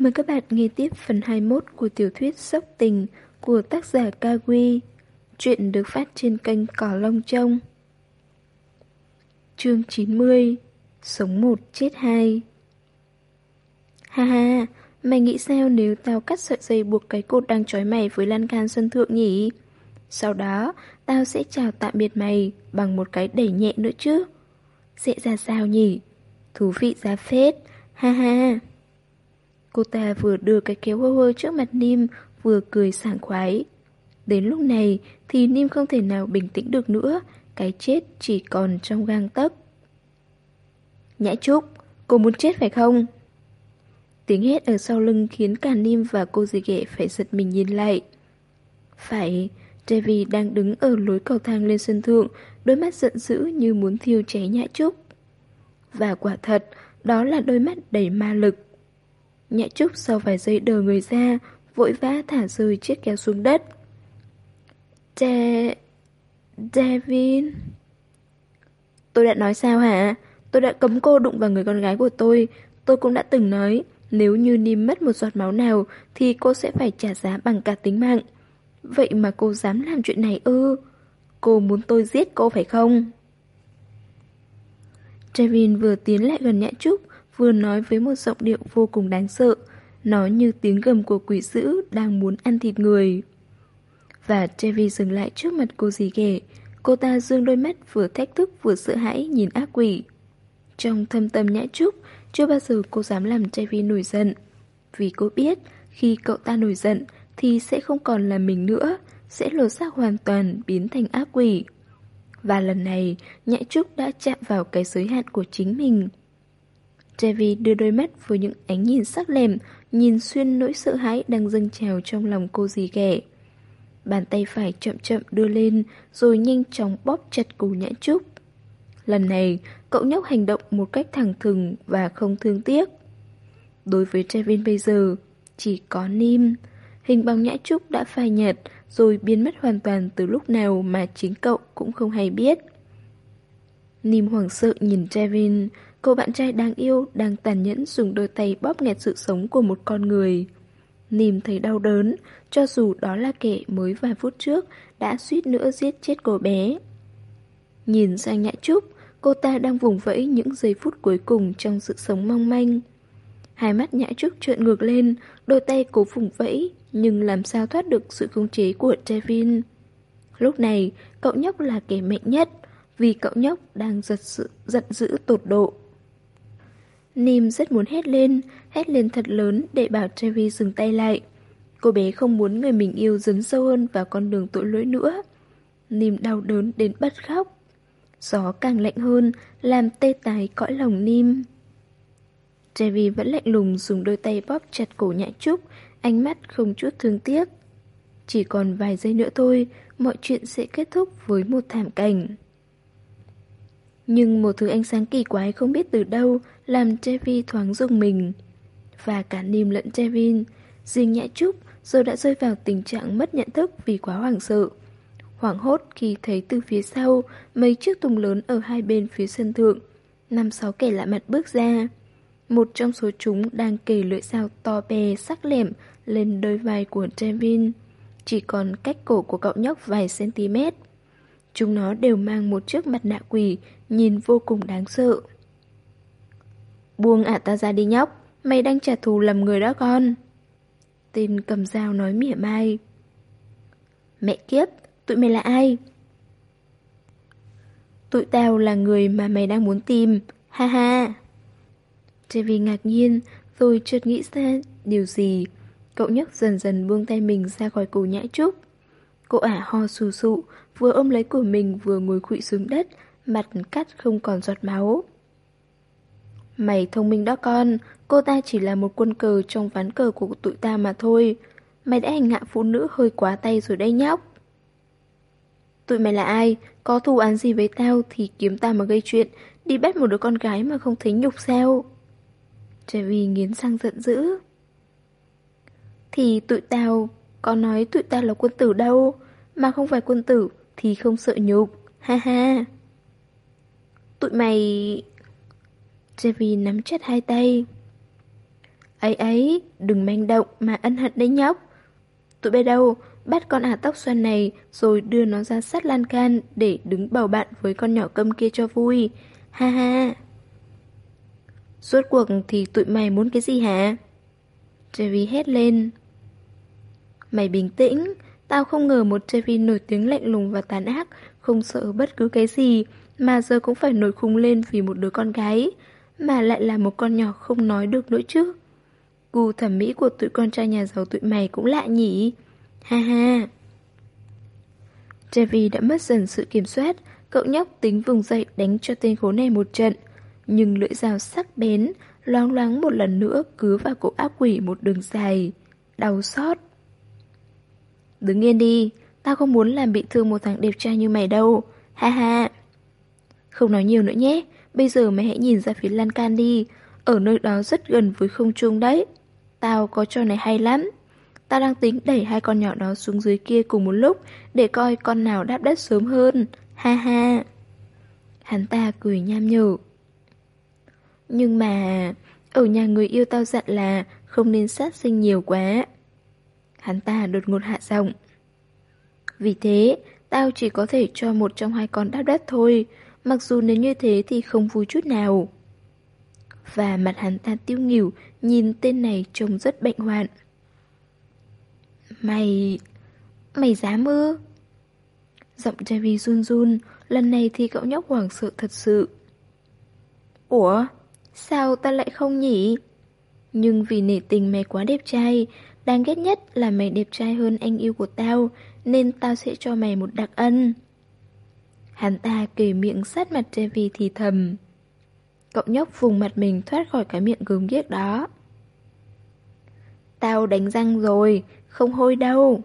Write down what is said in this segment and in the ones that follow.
Mời các bạn nghe tiếp phần 21 của tiểu thuyết Sốc Tình của tác giả Kawi. Chuyện được phát trên kênh Cỏ Long Trông. Chương 90 Sống một chết hai Ha ha, mày nghĩ sao nếu tao cắt sợi dây buộc cái cột đang trói mày với lan can sân thượng nhỉ? Sau đó, tao sẽ chào tạm biệt mày bằng một cái đẩy nhẹ nữa chứ. Sẽ ra sao nhỉ? Thú vị giá phết, ha ha. Cô ta vừa đưa cái kéo hơ hơ trước mặt Nim, vừa cười sảng khoái. Đến lúc này thì Nim không thể nào bình tĩnh được nữa, cái chết chỉ còn trong gang tấc. Nhã Trúc, cô muốn chết phải không? Tiếng hét ở sau lưng khiến cả Nim và cô dì ghẻ phải giật mình nhìn lại. Phải, Devi đang đứng ở lối cầu thang lên sân thượng, đôi mắt giận dữ như muốn thiêu cháy Nhã Trúc. Và quả thật, đó là đôi mắt đầy ma lực. Nhã Trúc sau vài giây đờ người ra, vội vã thả rơi chiếc kéo xuống đất. De... Devin... Tôi đã nói sao hả? Tôi đã cấm cô đụng vào người con gái của tôi. Tôi cũng đã từng nói, nếu như Nim mất một giọt máu nào, thì cô sẽ phải trả giá bằng cả tính mạng. Vậy mà cô dám làm chuyện này ư? Cô muốn tôi giết cô phải không? Trevin vừa tiến lại gần Nhã Trúc, vừa nói với một giọng điệu vô cùng đáng sợ. Nó như tiếng gầm của quỷ dữ đang muốn ăn thịt người. Và Trevi dừng lại trước mặt cô dì ghẻ. Cô ta dương đôi mắt vừa thách thức vừa sợ hãi nhìn ác quỷ. Trong thâm tâm nhã trúc, chưa bao giờ cô dám làm Trevi nổi giận. Vì cô biết, khi cậu ta nổi giận thì sẽ không còn là mình nữa, sẽ lột xác hoàn toàn biến thành ác quỷ. Và lần này, Nhã Trúc đã chạm vào cái giới hạn của chính mình. Trevi đưa đôi mắt với những ánh nhìn sắc lẻm, nhìn xuyên nỗi sợ hãi đang dâng trào trong lòng cô dì ghẻ. Bàn tay phải chậm chậm đưa lên, rồi nhanh chóng bóp chặt cổ nhã trúc. Lần này, cậu nhóc hành động một cách thẳng thừng và không thương tiếc. Đối với Trevin bây giờ, chỉ có Nim. Hình bóng nhã trúc đã phai nhạt, rồi biến mất hoàn toàn từ lúc nào mà chính cậu cũng không hay biết. Nim hoảng sợ nhìn Trevin, cô bạn trai đáng yêu đang tàn nhẫn dùng đôi tay bóp nghẹt sự sống của một con người. Nìm thấy đau đớn, cho dù đó là kẻ mới vài phút trước đã suýt nữa giết chết cô bé. Nhìn sang Nhã Trúc, cô ta đang vùng vẫy những giây phút cuối cùng trong sự sống mong manh. Hai mắt Nhã Trúc trợn ngược lên, đôi tay cố vùng vẫy, nhưng làm sao thoát được sự khống chế của Trevin. Lúc này, cậu nhóc là kẻ mạnh nhất, vì cậu nhóc đang giật sự giận dữ tột độ. Nim rất muốn hét lên, hét lên thật lớn để bảo Trevi dừng tay lại. Cô bé không muốn người mình yêu dấn sâu hơn vào con đường tội lỗi nữa. Nim đau đớn đến bật khóc. Gió càng lạnh hơn, làm tê tái cõi lòng Nim. Trevi vẫn lạnh lùng dùng đôi tay bóp chặt cổ nhã trúc, ánh mắt không chút thương tiếc. Chỉ còn vài giây nữa thôi, mọi chuyện sẽ kết thúc với một thảm cảnh. Nhưng một thứ ánh sáng kỳ quái không biết từ đâu làm Chevy thoáng rung mình. Và cả Nim lẫn Chevin riêng Nhã Trúc rồi đã rơi vào tình trạng mất nhận thức vì quá hoảng sợ. Hoảng hốt khi thấy từ phía sau mấy chiếc tùng lớn ở hai bên phía sân thượng, năm sáu kẻ lạ mặt bước ra. Một trong số chúng đang kề lưỡi dao to bè sắc lẻm lên đôi vai của Trevin, chỉ còn cách cổ của cậu nhóc vài cm. Chúng nó đều mang một chiếc mặt nạ quỷ, nhìn vô cùng đáng sợ. Buông ả ta ra đi nhóc, mày đang trả thù lầm người đó con. Tên cầm dao nói mỉa mai. Mẹ kiếp, tụi mày là ai? Tụi tao là người mà mày đang muốn tìm, ha ha. Trevi ngạc nhiên, rồi chợt nghĩ ra điều gì. Cậu nhóc dần dần buông tay mình ra khỏi cổ nhã trúc. Cô ả ho sù sụ, vừa ôm lấy của mình vừa ngồi khụy xuống đất, mặt cắt không còn giọt máu. Mày thông minh đó con, cô ta chỉ là một quân cờ trong ván cờ của tụi ta mà thôi. Mày đã hành hạ phụ nữ hơi quá tay rồi đây nhóc. Tụi mày là ai? Có thù án gì với tao thì kiếm tao mà gây chuyện, đi bắt một đứa con gái mà không thấy nhục sao? Trevi nghiến răng giận dữ. Thì tụi tao, có nói tụi tao là quân tử đâu, mà không phải quân tử thì không sợ nhục, ha ha. Tụi mày... Javi nắm chặt hai tay. Ấy ấy, đừng manh động mà ân hận đấy nhóc. Tụi bay đâu, bắt con ả tóc xoăn này rồi đưa nó ra sát lan can để đứng bầu bạn với con nhỏ câm kia cho vui. Ha ha. Suốt cuộc thì tụi mày muốn cái gì hả? jerry hét lên. Mày bình tĩnh, tao không ngờ một Trevi nổi tiếng lạnh lùng và tàn ác, không sợ bất cứ cái gì, mà giờ cũng phải nổi khùng lên vì một đứa con gái, mà lại là một con nhỏ không nói được nữa chứ. Gu thẩm mỹ của tụi con trai nhà giàu tụi mày cũng lạ nhỉ? Ha ha. Trevi đã mất dần sự kiểm soát, cậu nhóc tính vùng dậy đánh cho tên khốn này một trận. Nhưng lưỡi dao sắc bén, loáng loáng một lần nữa cứa vào cổ ác quỷ một đường dài. Đau xót. Đứng yên đi, tao không muốn làm bị thương một thằng đẹp trai như mày đâu. Ha ha. Không nói nhiều nữa nhé, bây giờ mày hãy nhìn ra phía lan can đi. Ở nơi đó rất gần với không trung đấy. Tao có trò này hay lắm. Tao đang tính đẩy hai con nhỏ đó xuống dưới kia cùng một lúc để coi con nào đáp đất sớm hơn. Ha ha. Hắn ta cười nham nhở. Nhưng mà... Ở nhà người yêu tao dặn là không nên sát sinh nhiều quá. Hắn ta đột ngột hạ giọng. Vì thế, tao chỉ có thể cho một trong hai con đáp đất thôi, mặc dù nếu như thế thì không vui chút nào. Và mặt hắn ta tiêu nghỉu, nhìn tên này trông rất bệnh hoạn. Mày... mày dám ư? Giọng Javi run run, lần này thì cậu nhóc hoảng sợ thật sự. Ủa? Sao ta lại không nhỉ? Nhưng vì nể tình mày quá đẹp trai, đáng ghét nhất là mày đẹp trai hơn anh yêu của tao, nên tao sẽ cho mày một đặc ân. Hắn ta kề miệng sát mặt Trevi thì thầm. Cậu nhóc vùng mặt mình thoát khỏi cái miệng gớm ghiếc đó. Tao đánh răng rồi, không hôi đâu.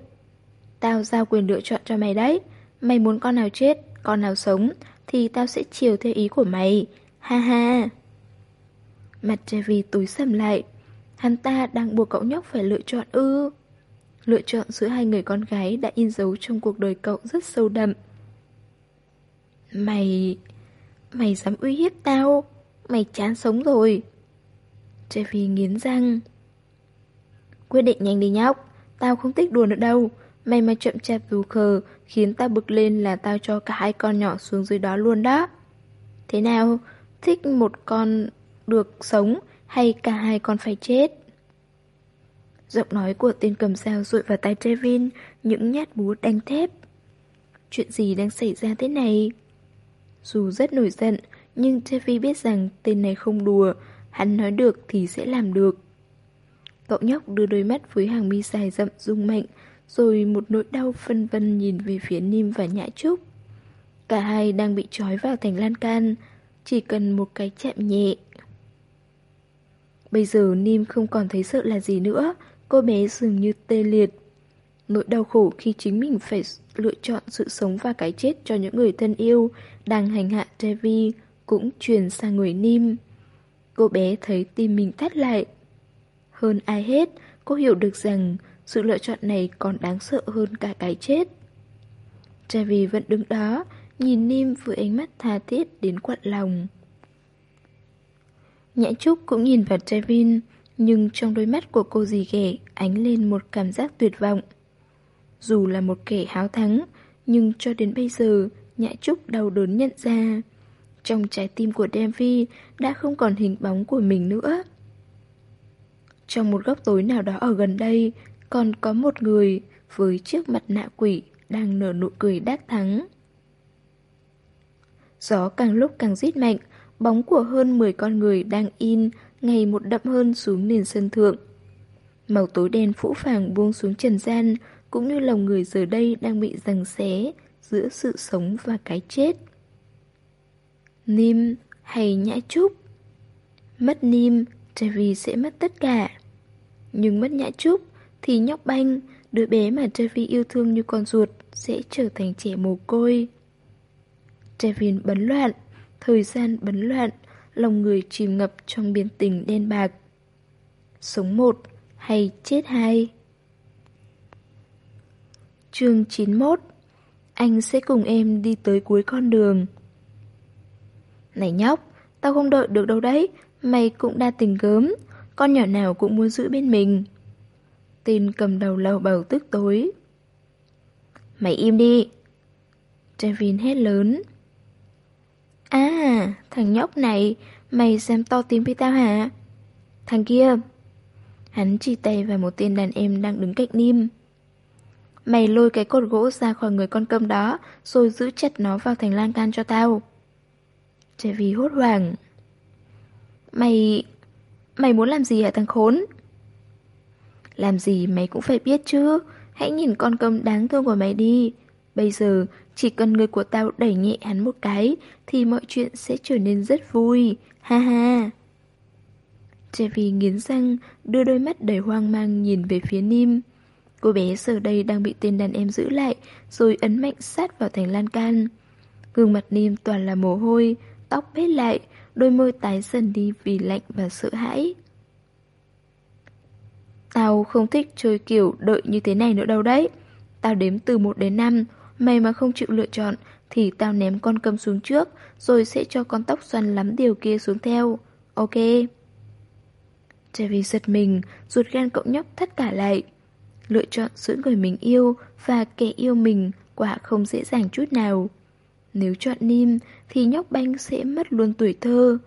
Tao giao quyền lựa chọn cho mày đấy. Mày muốn con nào chết, con nào sống, thì tao sẽ chiều theo ý của mày. Ha ha. Mặt Trevi tối sầm lại. Hắn ta đang buộc cậu nhóc phải lựa chọn ư. Lựa chọn giữa hai người con gái đã in dấu trong cuộc đời cậu rất sâu đậm. Mày... Mày dám uy hiếp tao? Mày chán sống rồi. Trevi nghiến răng. Quyết định nhanh đi nhóc. Tao không thích đùa nữa đâu. Mày mà chậm chạp dù khờ, khiến tao bực lên là tao cho cả hai con nhỏ xuống dưới đó luôn đó. Thế nào? Thích một con được sống hay cả hai con phải chết? Giọng nói của tên cầm dao rụi vào tay Trevin, những nhát búa đánh thép. Chuyện gì đang xảy ra thế này? Dù rất nổi giận, nhưng Trevi biết rằng tên này không đùa, hắn nói được thì sẽ làm được. Cậu nhóc đưa đôi mắt với hàng mi dài rậm rung mạnh, rồi một nỗi đau phân vân nhìn về phía Nim và Nhã Trúc. Cả hai đang bị trói vào thành lan can, chỉ cần một cái chạm nhẹ. Bây giờ Nim không còn thấy sợ là gì nữa, cô bé dường như tê liệt. Nỗi đau khổ khi chính mình phải lựa chọn sự sống và cái chết cho những người thân yêu đang hành hạ Trevi cũng truyền sang người Nim. Cô bé thấy tim mình thắt lại. Hơn ai hết, cô hiểu được rằng sự lựa chọn này còn đáng sợ hơn cả cái chết. Trevi vẫn đứng đó, nhìn Nim với ánh mắt tha thiết đến quặn lòng. Nhã Trúc cũng nhìn vào Trevin, nhưng trong đôi mắt của cô dì ghẻ ánh lên một cảm giác tuyệt vọng. Dù là một kẻ háo thắng, nhưng cho đến bây giờ, Nhã Trúc đau đớn nhận ra. Trong trái tim của Demi đã không còn hình bóng của mình nữa. Trong một góc tối nào đó ở gần đây, còn có một người với chiếc mặt nạ quỷ đang nở nụ cười đắc thắng. Gió càng lúc càng rít mạnh, bóng của hơn 10 con người đang in ngày một đậm hơn xuống nền sân thượng. Màu tối đen phũ phàng buông xuống trần gian, cũng như lòng người giờ đây đang bị giằng xé giữa sự sống và cái chết. Nim hay Nhã Trúc? Mất Nim, Trevi sẽ mất tất cả. Nhưng mất Nhã Trúc thì nhóc banh, đứa bé mà Trevi yêu thương như con ruột sẽ trở thành trẻ mồ côi. Trevin bấn loạn, thời gian bấn loạn, lòng người chìm ngập trong biển tình đen bạc. Sống một hay chết hai? chương 91 Anh sẽ cùng em đi tới cuối con đường. Này nhóc, tao không đợi được đâu đấy, mày cũng đa tình gớm. con nhỏ nào cũng muốn giữ bên mình. Tên cầm đầu lầu bầu tức tối. Mày im đi. Trevin hét lớn. À, thằng nhóc này, mày dám to tiếng với tao hả? Thằng kia. Hắn chỉ tay vào một tên đàn em đang đứng cạnh Nim. Mày lôi cái cột gỗ ra khỏi người con cơm đó, rồi giữ chặt nó vào thành lan can cho tao. Trevi hốt hoảng. Mày... Mày muốn làm gì hả thằng khốn? Làm gì mày cũng phải biết chứ Hãy nhìn con cơm đáng thương của mày đi Bây giờ chỉ cần người của tao đẩy nhẹ hắn một cái Thì mọi chuyện sẽ trở nên rất vui. Ha ha. Chevy nghiến răng Đưa đôi mắt đầy hoang mang nhìn về phía Nim. Cô bé giờ đây đang bị tên đàn em giữ lại Rồi ấn mạnh sát vào thành lan can. Gương mặt Nim toàn là mồ hôi Tóc bết lại Đôi môi tái dần đi vì lạnh và sợ hãi. Tao không thích chơi kiểu đợi như thế này nữa đâu đấy. Tao đếm từ 1 đến 5, mày mà không chịu lựa chọn thì tao ném con cầm xuống trước, rồi sẽ cho con tóc xoăn lắm điều kia xuống theo. Ok. Chevy giật mình, ruột gan cậu nhóc thắt cả lại. Lựa chọn giữa người mình yêu và kẻ yêu mình quả không dễ dàng chút nào. Nếu chọn Nim thì nhóc banh sẽ mất luôn tuổi thơ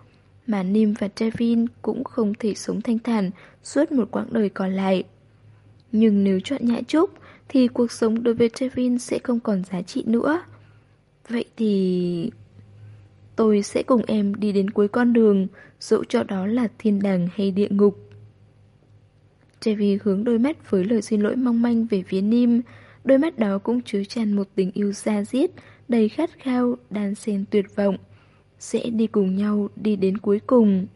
mà Nim và Trevin cũng không thể sống thanh thản suốt một quãng đời còn lại. Nhưng nếu chọn Nhã Trúc thì cuộc sống đối với Trevin sẽ không còn giá trị nữa. Vậy thì... Tôi sẽ cùng em đi đến cuối con đường, dẫu cho đó là thiên đàng hay địa ngục. Trevi hướng đôi mắt với lời xin lỗi mong manh về phía Nim, đôi mắt đó cũng chứa tràn một tình yêu xa diết, đầy khát khao, đan xen tuyệt vọng sẽ đi cùng nhau đi đến cuối cùng.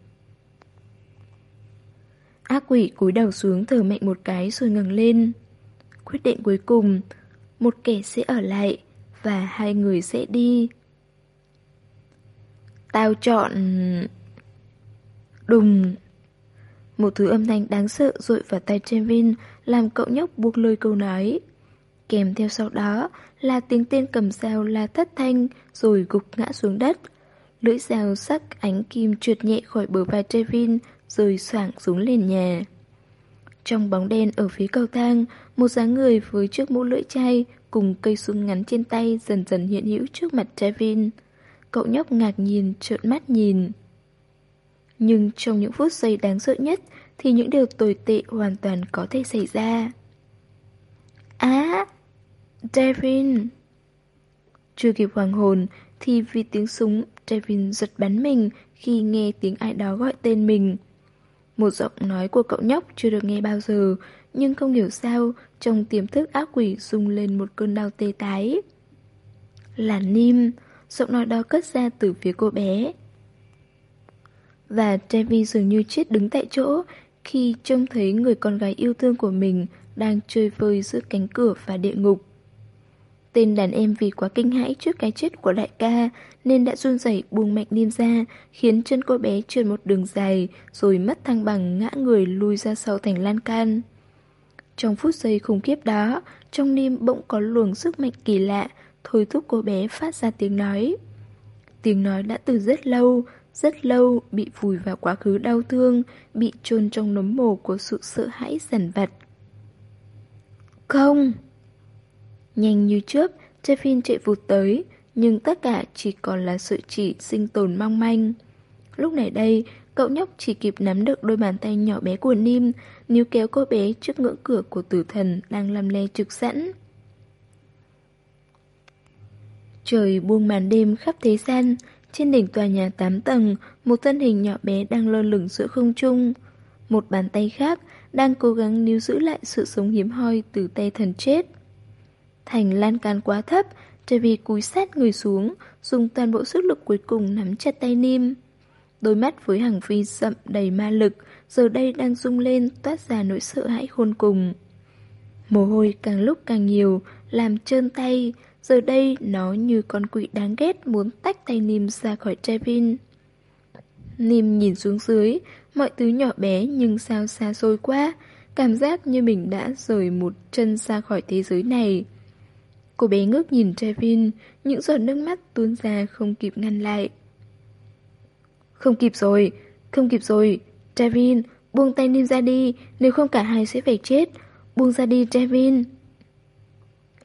Ác quỷ cúi đầu xuống thở mạnh một cái rồi ngẩng lên. Quyết định cuối cùng, một kẻ sẽ ở lại và hai người sẽ đi. Tao chọn... Đùng... Một thứ âm thanh đáng sợ rội vào tay Trevin làm cậu nhóc buộc lơi câu nói. Kèm theo sau đó là tiếng tên cầm dao la thất thanh rồi gục ngã xuống đất, Lưỡi dao sắc ánh kim trượt nhẹ khỏi bờ vai Trevin rồi soảng xuống lên nhà. Trong bóng đen ở phía cầu thang, một dáng người với chiếc mũ lưỡi chai cùng cây súng ngắn trên tay dần dần hiện hữu trước mặt Trevin. Cậu nhóc ngạc nhìn, trợn mắt nhìn. Nhưng trong những phút giây đáng sợ nhất thì những điều tồi tệ hoàn toàn có thể xảy ra. Á! À, Chưa kịp hoàng hồn thì vì tiếng súng Devin giật bắn mình khi nghe tiếng ai đó gọi tên mình. Một giọng nói của cậu nhóc chưa được nghe bao giờ, nhưng không hiểu sao, trong tiềm thức ác quỷ rung lên một cơn đau tê tái. Là Nim, giọng nói đó cất ra từ phía cô bé. Và Trevi dường như chết đứng tại chỗ khi trông thấy người con gái yêu thương của mình đang chơi vơi giữa cánh cửa và địa ngục. Tên đàn em vì quá kinh hãi trước cái chết của đại ca nên đã run rẩy buông mạnh Nim ra, khiến chân cô bé trượt một đường dài rồi mất thăng bằng ngã người lùi ra sau thành lan can. Trong phút giây khủng khiếp đó, trong niêm bỗng có luồng sức mạnh kỳ lạ thôi thúc cô bé phát ra tiếng nói. Tiếng nói đã từ rất lâu, rất lâu bị vùi vào quá khứ đau thương, bị chôn trong nấm mồ của sự sợ hãi dần vặt. Không! Nhanh như chớp, Jeffin chạy vụt tới, nhưng tất cả chỉ còn là sự chỉ sinh tồn mong manh. Lúc này đây, cậu nhóc chỉ kịp nắm được đôi bàn tay nhỏ bé của Nim, níu kéo cô bé trước ngưỡng cửa của tử thần đang lầm le trực sẵn. Trời buông màn đêm khắp thế gian, trên đỉnh tòa nhà 8 tầng, một thân hình nhỏ bé đang lơ lửng giữa không trung. Một bàn tay khác đang cố gắng níu giữ lại sự sống hiếm hoi từ tay thần chết. Thành lan can quá thấp, Trevi cúi sát người xuống, dùng toàn bộ sức lực cuối cùng nắm chặt tay Nim. Đôi mắt với hàng phi sậm đầy ma lực, giờ đây đang rung lên toát ra nỗi sợ hãi khôn cùng. Mồ hôi càng lúc càng nhiều, làm trơn tay, giờ đây nó như con quỷ đáng ghét muốn tách tay Nim ra khỏi Trevin. Nim nhìn xuống dưới, mọi thứ nhỏ bé nhưng sao xa xôi quá, cảm giác như mình đã rời một chân ra khỏi thế giới này. Cô bé ngước nhìn Trevin, những giọt nước mắt tuôn ra không kịp ngăn lại. Không kịp rồi, không kịp rồi, Trevin, Buông tay Nim ra đi, nếu không cả hai sẽ phải chết. Buông ra đi, Trevin.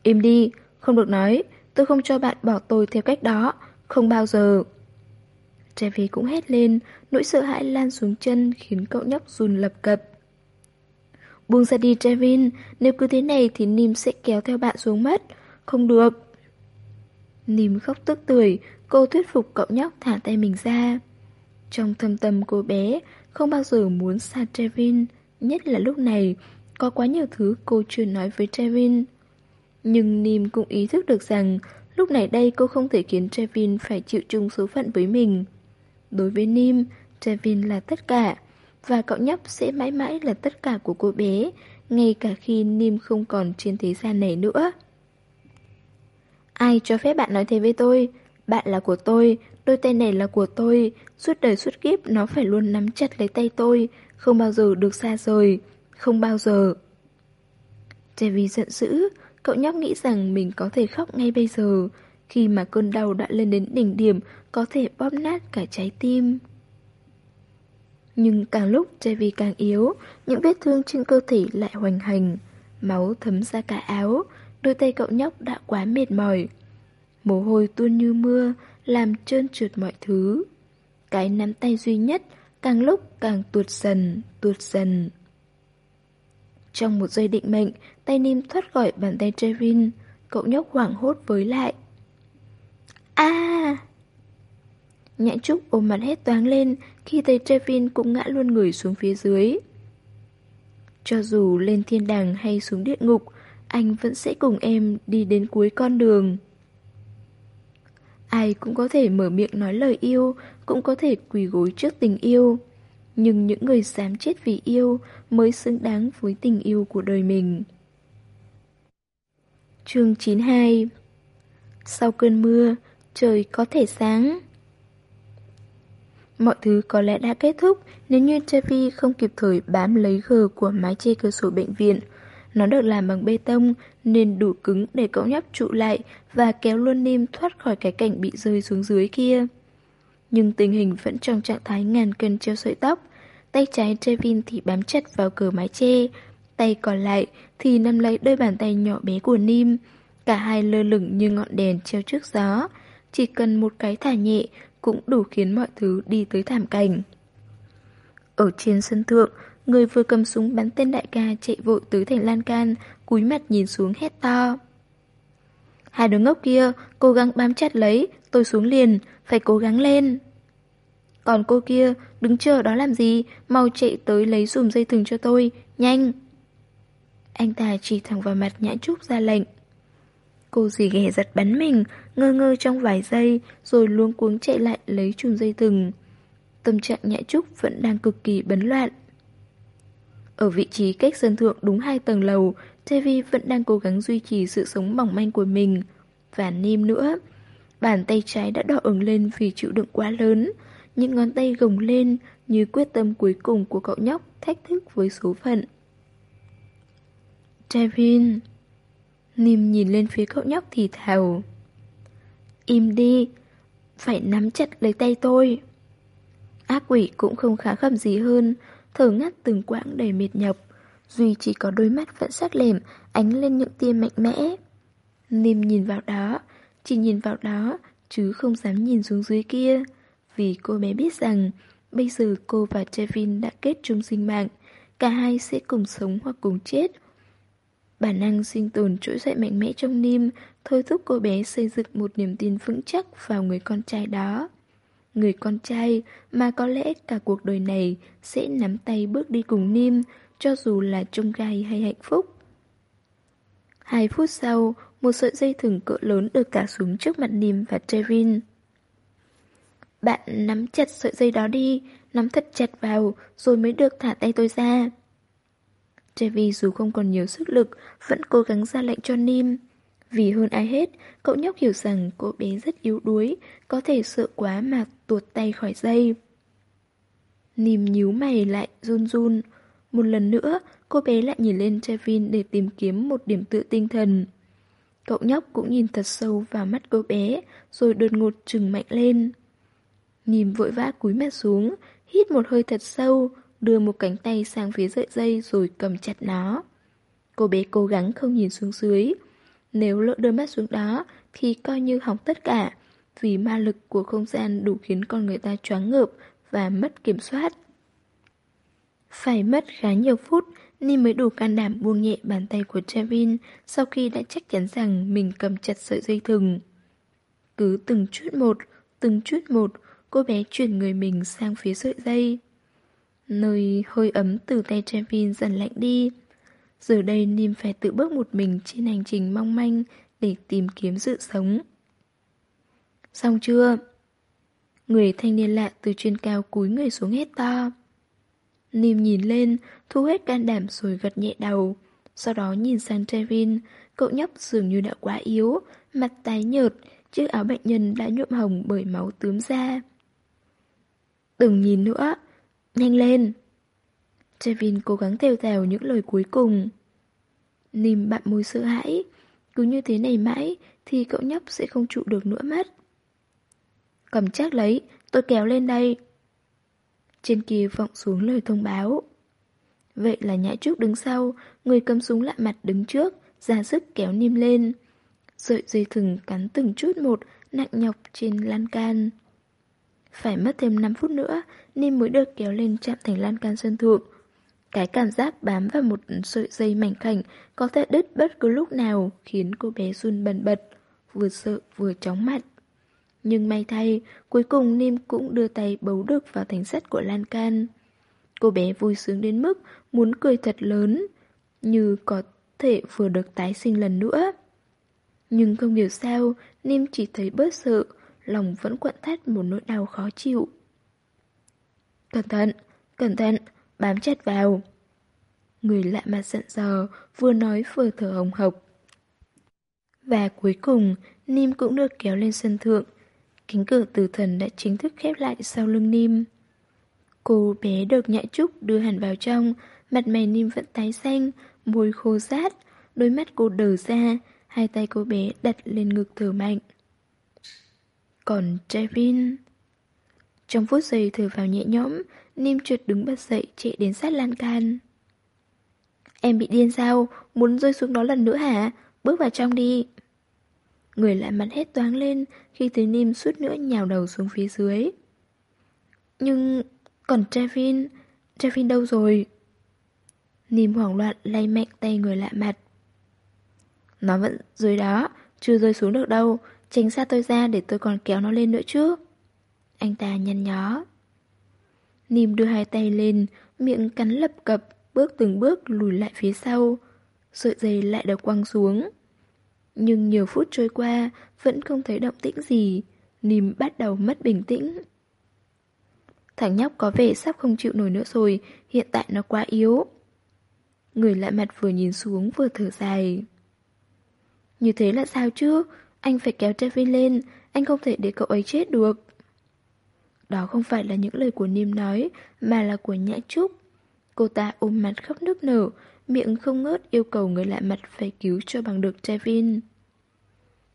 Im đi, không được nói, tôi không cho bạn bỏ tôi theo cách đó, không bao giờ. Trevi cũng hét lên, nỗi sợ hãi lan xuống chân khiến cậu nhóc run lập cập. Buông ra đi Trevin, nếu cứ thế này thì Nim sẽ kéo theo bạn xuống mất. Không được. Nim khóc tức tưởi, cô thuyết phục cậu nhóc thả tay mình ra. Trong thâm tâm cô bé, không bao giờ muốn xa Trevin, nhất là lúc này, có quá nhiều thứ cô chưa nói với Trevin. Nhưng Nim cũng ý thức được rằng lúc này đây cô không thể khiến Trevin phải chịu chung số phận với mình. Đối với Nim, Trevin là tất cả, và cậu nhóc sẽ mãi mãi là tất cả của cô bé, ngay cả khi Nim không còn trên thế gian này nữa. Ai cho phép bạn nói thế với tôi? Bạn là của tôi, đôi tay này là của tôi, suốt đời suốt kiếp nó phải luôn nắm chặt lấy tay tôi, không bao giờ được xa rời, không bao giờ. Trevi giận dữ, cậu nhóc nghĩ rằng mình có thể khóc ngay bây giờ, khi mà cơn đau đã lên đến đỉnh điểm có thể bóp nát cả trái tim. Nhưng càng lúc Trevi càng yếu, những vết thương trên cơ thể lại hoành hành. Máu thấm ra cả áo, đôi tay cậu nhóc đã quá mệt mỏi. Mồ hôi tuôn như mưa, làm trơn trượt mọi thứ. Cái nắm tay duy nhất càng lúc càng tuột dần, tuột dần. Trong một giây định mệnh, tay Nim thoát khỏi bàn tay Trevin. Cậu nhóc hoảng hốt với lại. a Nhã Trúc ôm mặt hết toáng lên khi thấy Trevin cũng ngã luôn người xuống phía dưới. Cho dù lên thiên đàng hay xuống địa ngục, anh vẫn sẽ cùng em đi đến cuối con đường. Ai cũng có thể mở miệng nói lời yêu, cũng có thể quỳ gối trước tình yêu. Nhưng những người dám chết vì yêu mới xứng đáng với tình yêu của đời mình. Chương 92 Sau cơn mưa, trời có thể sáng. Mọi thứ có lẽ đã kết thúc nếu như Chevy không kịp thời bám lấy gờ của mái che cửa sổ bệnh viện. Nó được làm bằng bê tông nên đủ cứng để cậu nhóc trụ lại và kéo luôn Nim thoát khỏi cái cảnh bị rơi xuống dưới kia. Nhưng tình hình vẫn trong trạng thái ngàn cân treo sợi tóc. Tay trái Trevin thì bám chặt vào cờ mái che, tay còn lại thì nắm lấy đôi bàn tay nhỏ bé của Nim. Cả hai lơ lửng như ngọn đèn treo trước gió. Chỉ cần một cái thả nhẹ cũng đủ khiến mọi thứ đi tới thảm cảnh. Ở trên sân thượng, người vừa cầm súng bắn tên đại ca chạy vội tới thành lan can, cúi mặt nhìn xuống hét to. Hai đứa ngốc kia, cố gắng bám chặt lấy, tôi xuống liền, phải cố gắng lên. Còn cô kia, đứng chờ đó làm gì, mau chạy tới lấy dùm dây thừng cho tôi, nhanh. Anh ta chỉ thẳng vào mặt nhã trúc ra lệnh. Cô dì ghẻ giật bắn mình, ngơ ngơ trong vài giây, rồi luống cuống chạy lại lấy chùm dây thừng. Tâm trạng nhã trúc vẫn đang cực kỳ bấn loạn. Ở vị trí cách sân thượng đúng hai tầng lầu, Tevi vẫn đang cố gắng duy trì sự sống mỏng manh của mình. Và Nim nữa. Bàn tay trái đã đỏ ửng lên vì chịu đựng quá lớn. Những ngón tay gồng lên như quyết tâm cuối cùng của cậu nhóc thách thức với số phận. Trevin Nim nhìn lên phía cậu nhóc thì thào Im đi Phải nắm chặt lấy tay tôi Ác quỷ cũng không khá khẩm gì hơn Thở ngắt từng quãng đầy mệt nhọc. Duy chỉ có đôi mắt vẫn sắc lẻm, Ánh lên những tia mạnh mẽ. Nìm nhìn vào đó, Chỉ nhìn vào đó, Chứ không dám nhìn xuống dưới kia. Vì cô bé biết rằng, Bây giờ cô và Trevin đã kết chung sinh mạng, Cả hai sẽ cùng sống hoặc cùng chết. Bản năng sinh tồn trỗi dậy mạnh mẽ trong Nim thôi thúc cô bé xây dựng một niềm tin vững chắc vào người con trai đó. Người con trai mà có lẽ cả cuộc đời này sẽ nắm tay bước đi cùng Nim cho dù là trông gai hay hạnh phúc. Hai phút sau, một sợi dây thừng cỡ lớn được thả xuống trước mặt Nim và Trevin. Bạn nắm chặt sợi dây đó đi, nắm thật chặt vào rồi mới được thả tay tôi ra. Trevi dù không còn nhiều sức lực, vẫn cố gắng ra lệnh cho Nim. Vì hơn ai hết, cậu nhóc hiểu rằng cô bé rất yếu đuối, có thể sợ quá mà tuột tay khỏi dây. Nìm nhíu mày lại run run. Một lần nữa, cô bé lại nhìn lên Trevin để tìm kiếm một điểm tựa tinh thần. Cậu nhóc cũng nhìn thật sâu vào mắt cô bé, rồi đột ngột trừng mạnh lên. Nìm vội vã cúi mặt xuống, hít một hơi thật sâu, đưa một cánh tay sang phía sợi dây rồi cầm chặt nó. Cô bé cố gắng không nhìn xuống dưới. Nếu lỡ đưa mắt xuống đó thì coi như hỏng tất cả, vì ma lực của không gian đủ khiến con người ta choáng ngợp và mất kiểm soát. Phải mất khá nhiều phút, Ni mới đủ can đảm buông nhẹ bàn tay của Trevin sau khi đã chắc chắn rằng mình cầm chặt sợi dây thừng. Cứ từng chút một, từng chút một, cô bé chuyển người mình sang phía sợi dây. Nơi hơi ấm từ tay Trevin dần lạnh đi. Giờ đây Nim phải tự bước một mình trên hành trình mong manh để tìm kiếm sự sống. Xong chưa? Người thanh niên lạ từ trên cao cúi người xuống hết to. Nim nhìn lên, thu hết can đảm rồi gật nhẹ đầu. Sau đó nhìn sang Trevin, cậu nhóc dường như đã quá yếu, mặt tái nhợt, chiếc áo bệnh nhân đã nhuộm hồng bởi máu tướm ra. Đừng nhìn nữa, nhanh lên. Trevin cố gắng theo thào những lời cuối cùng. Nim bạn môi sợ hãi, cứ như thế này mãi thì cậu nhóc sẽ không trụ được nữa mất. Cầm chắc lấy, tôi kéo lên đây. Trên kia vọng xuống lời thông báo. Vậy là nhã trúc đứng sau, người cầm súng lạ mặt đứng trước, ra sức kéo Nim lên. Sợi dây thừng cắn từng chút một, nặng nhọc trên lan can. Phải mất thêm 5 phút nữa, Nim mới được kéo lên chạm thành lan can sân thượng. Cái cảm giác bám vào một sợi dây mảnh khảnh có thể đứt bất cứ lúc nào khiến cô bé run bần bật, vừa sợ vừa chóng mặt. Nhưng may thay, cuối cùng Nim cũng đưa tay bấu được vào thành sắt của lan can. Cô bé vui sướng đến mức muốn cười thật lớn, như có thể vừa được tái sinh lần nữa. Nhưng không hiểu sao, Nim chỉ thấy bớt sợ, lòng vẫn quặn thắt một nỗi đau khó chịu. Cẩn thận, cẩn thận, bám chặt vào. Người lạ mặt giận dò, vừa nói vừa thở hồng hộc. Và cuối cùng, Nim cũng được kéo lên sân thượng. kính cửa tử thần đã chính thức khép lại sau lưng Nim. Cô bé được nhạy trúc đưa hẳn vào trong, mặt mày Nim vẫn tái xanh, môi khô rát, đôi mắt cô đờ ra, hai tay cô bé đặt lên ngực thở mạnh. Còn Trevin... Trong phút giây thở vào nhẹ nhõm, Nim trượt đứng bật dậy chạy đến sát lan can. Em bị điên sao? Muốn rơi xuống đó lần nữa hả? Bước vào trong đi. Người lại mặt hết toáng lên khi thấy Nim suốt nữa nhào đầu xuống phía dưới. Nhưng... còn Trevin... Trevin đâu rồi? Nim hoảng loạn lay mạnh tay người lạ mặt. Nó vẫn dưới đó, chưa rơi xuống được đâu. Tránh xa tôi ra để tôi còn kéo nó lên nữa chứ. Anh ta nhăn nhó. Nìm đưa hai tay lên, miệng cắn lập cập, bước từng bước lùi lại phía sau. Sợi dây lại được quăng xuống. Nhưng nhiều phút trôi qua, vẫn không thấy động tĩnh gì. Nìm bắt đầu mất bình tĩnh. Thằng nhóc có vẻ sắp không chịu nổi nữa rồi, hiện tại nó quá yếu. Người lạ mặt vừa nhìn xuống vừa thở dài. Như thế là sao chứ? Anh phải kéo Trevin lên, anh không thể để cậu ấy chết được. Đó không phải là những lời của Niêm nói, mà là của Nhã Trúc. Cô ta ôm mặt khóc nức nở, miệng không ngớt yêu cầu người lạ mặt phải cứu cho bằng được Trevin.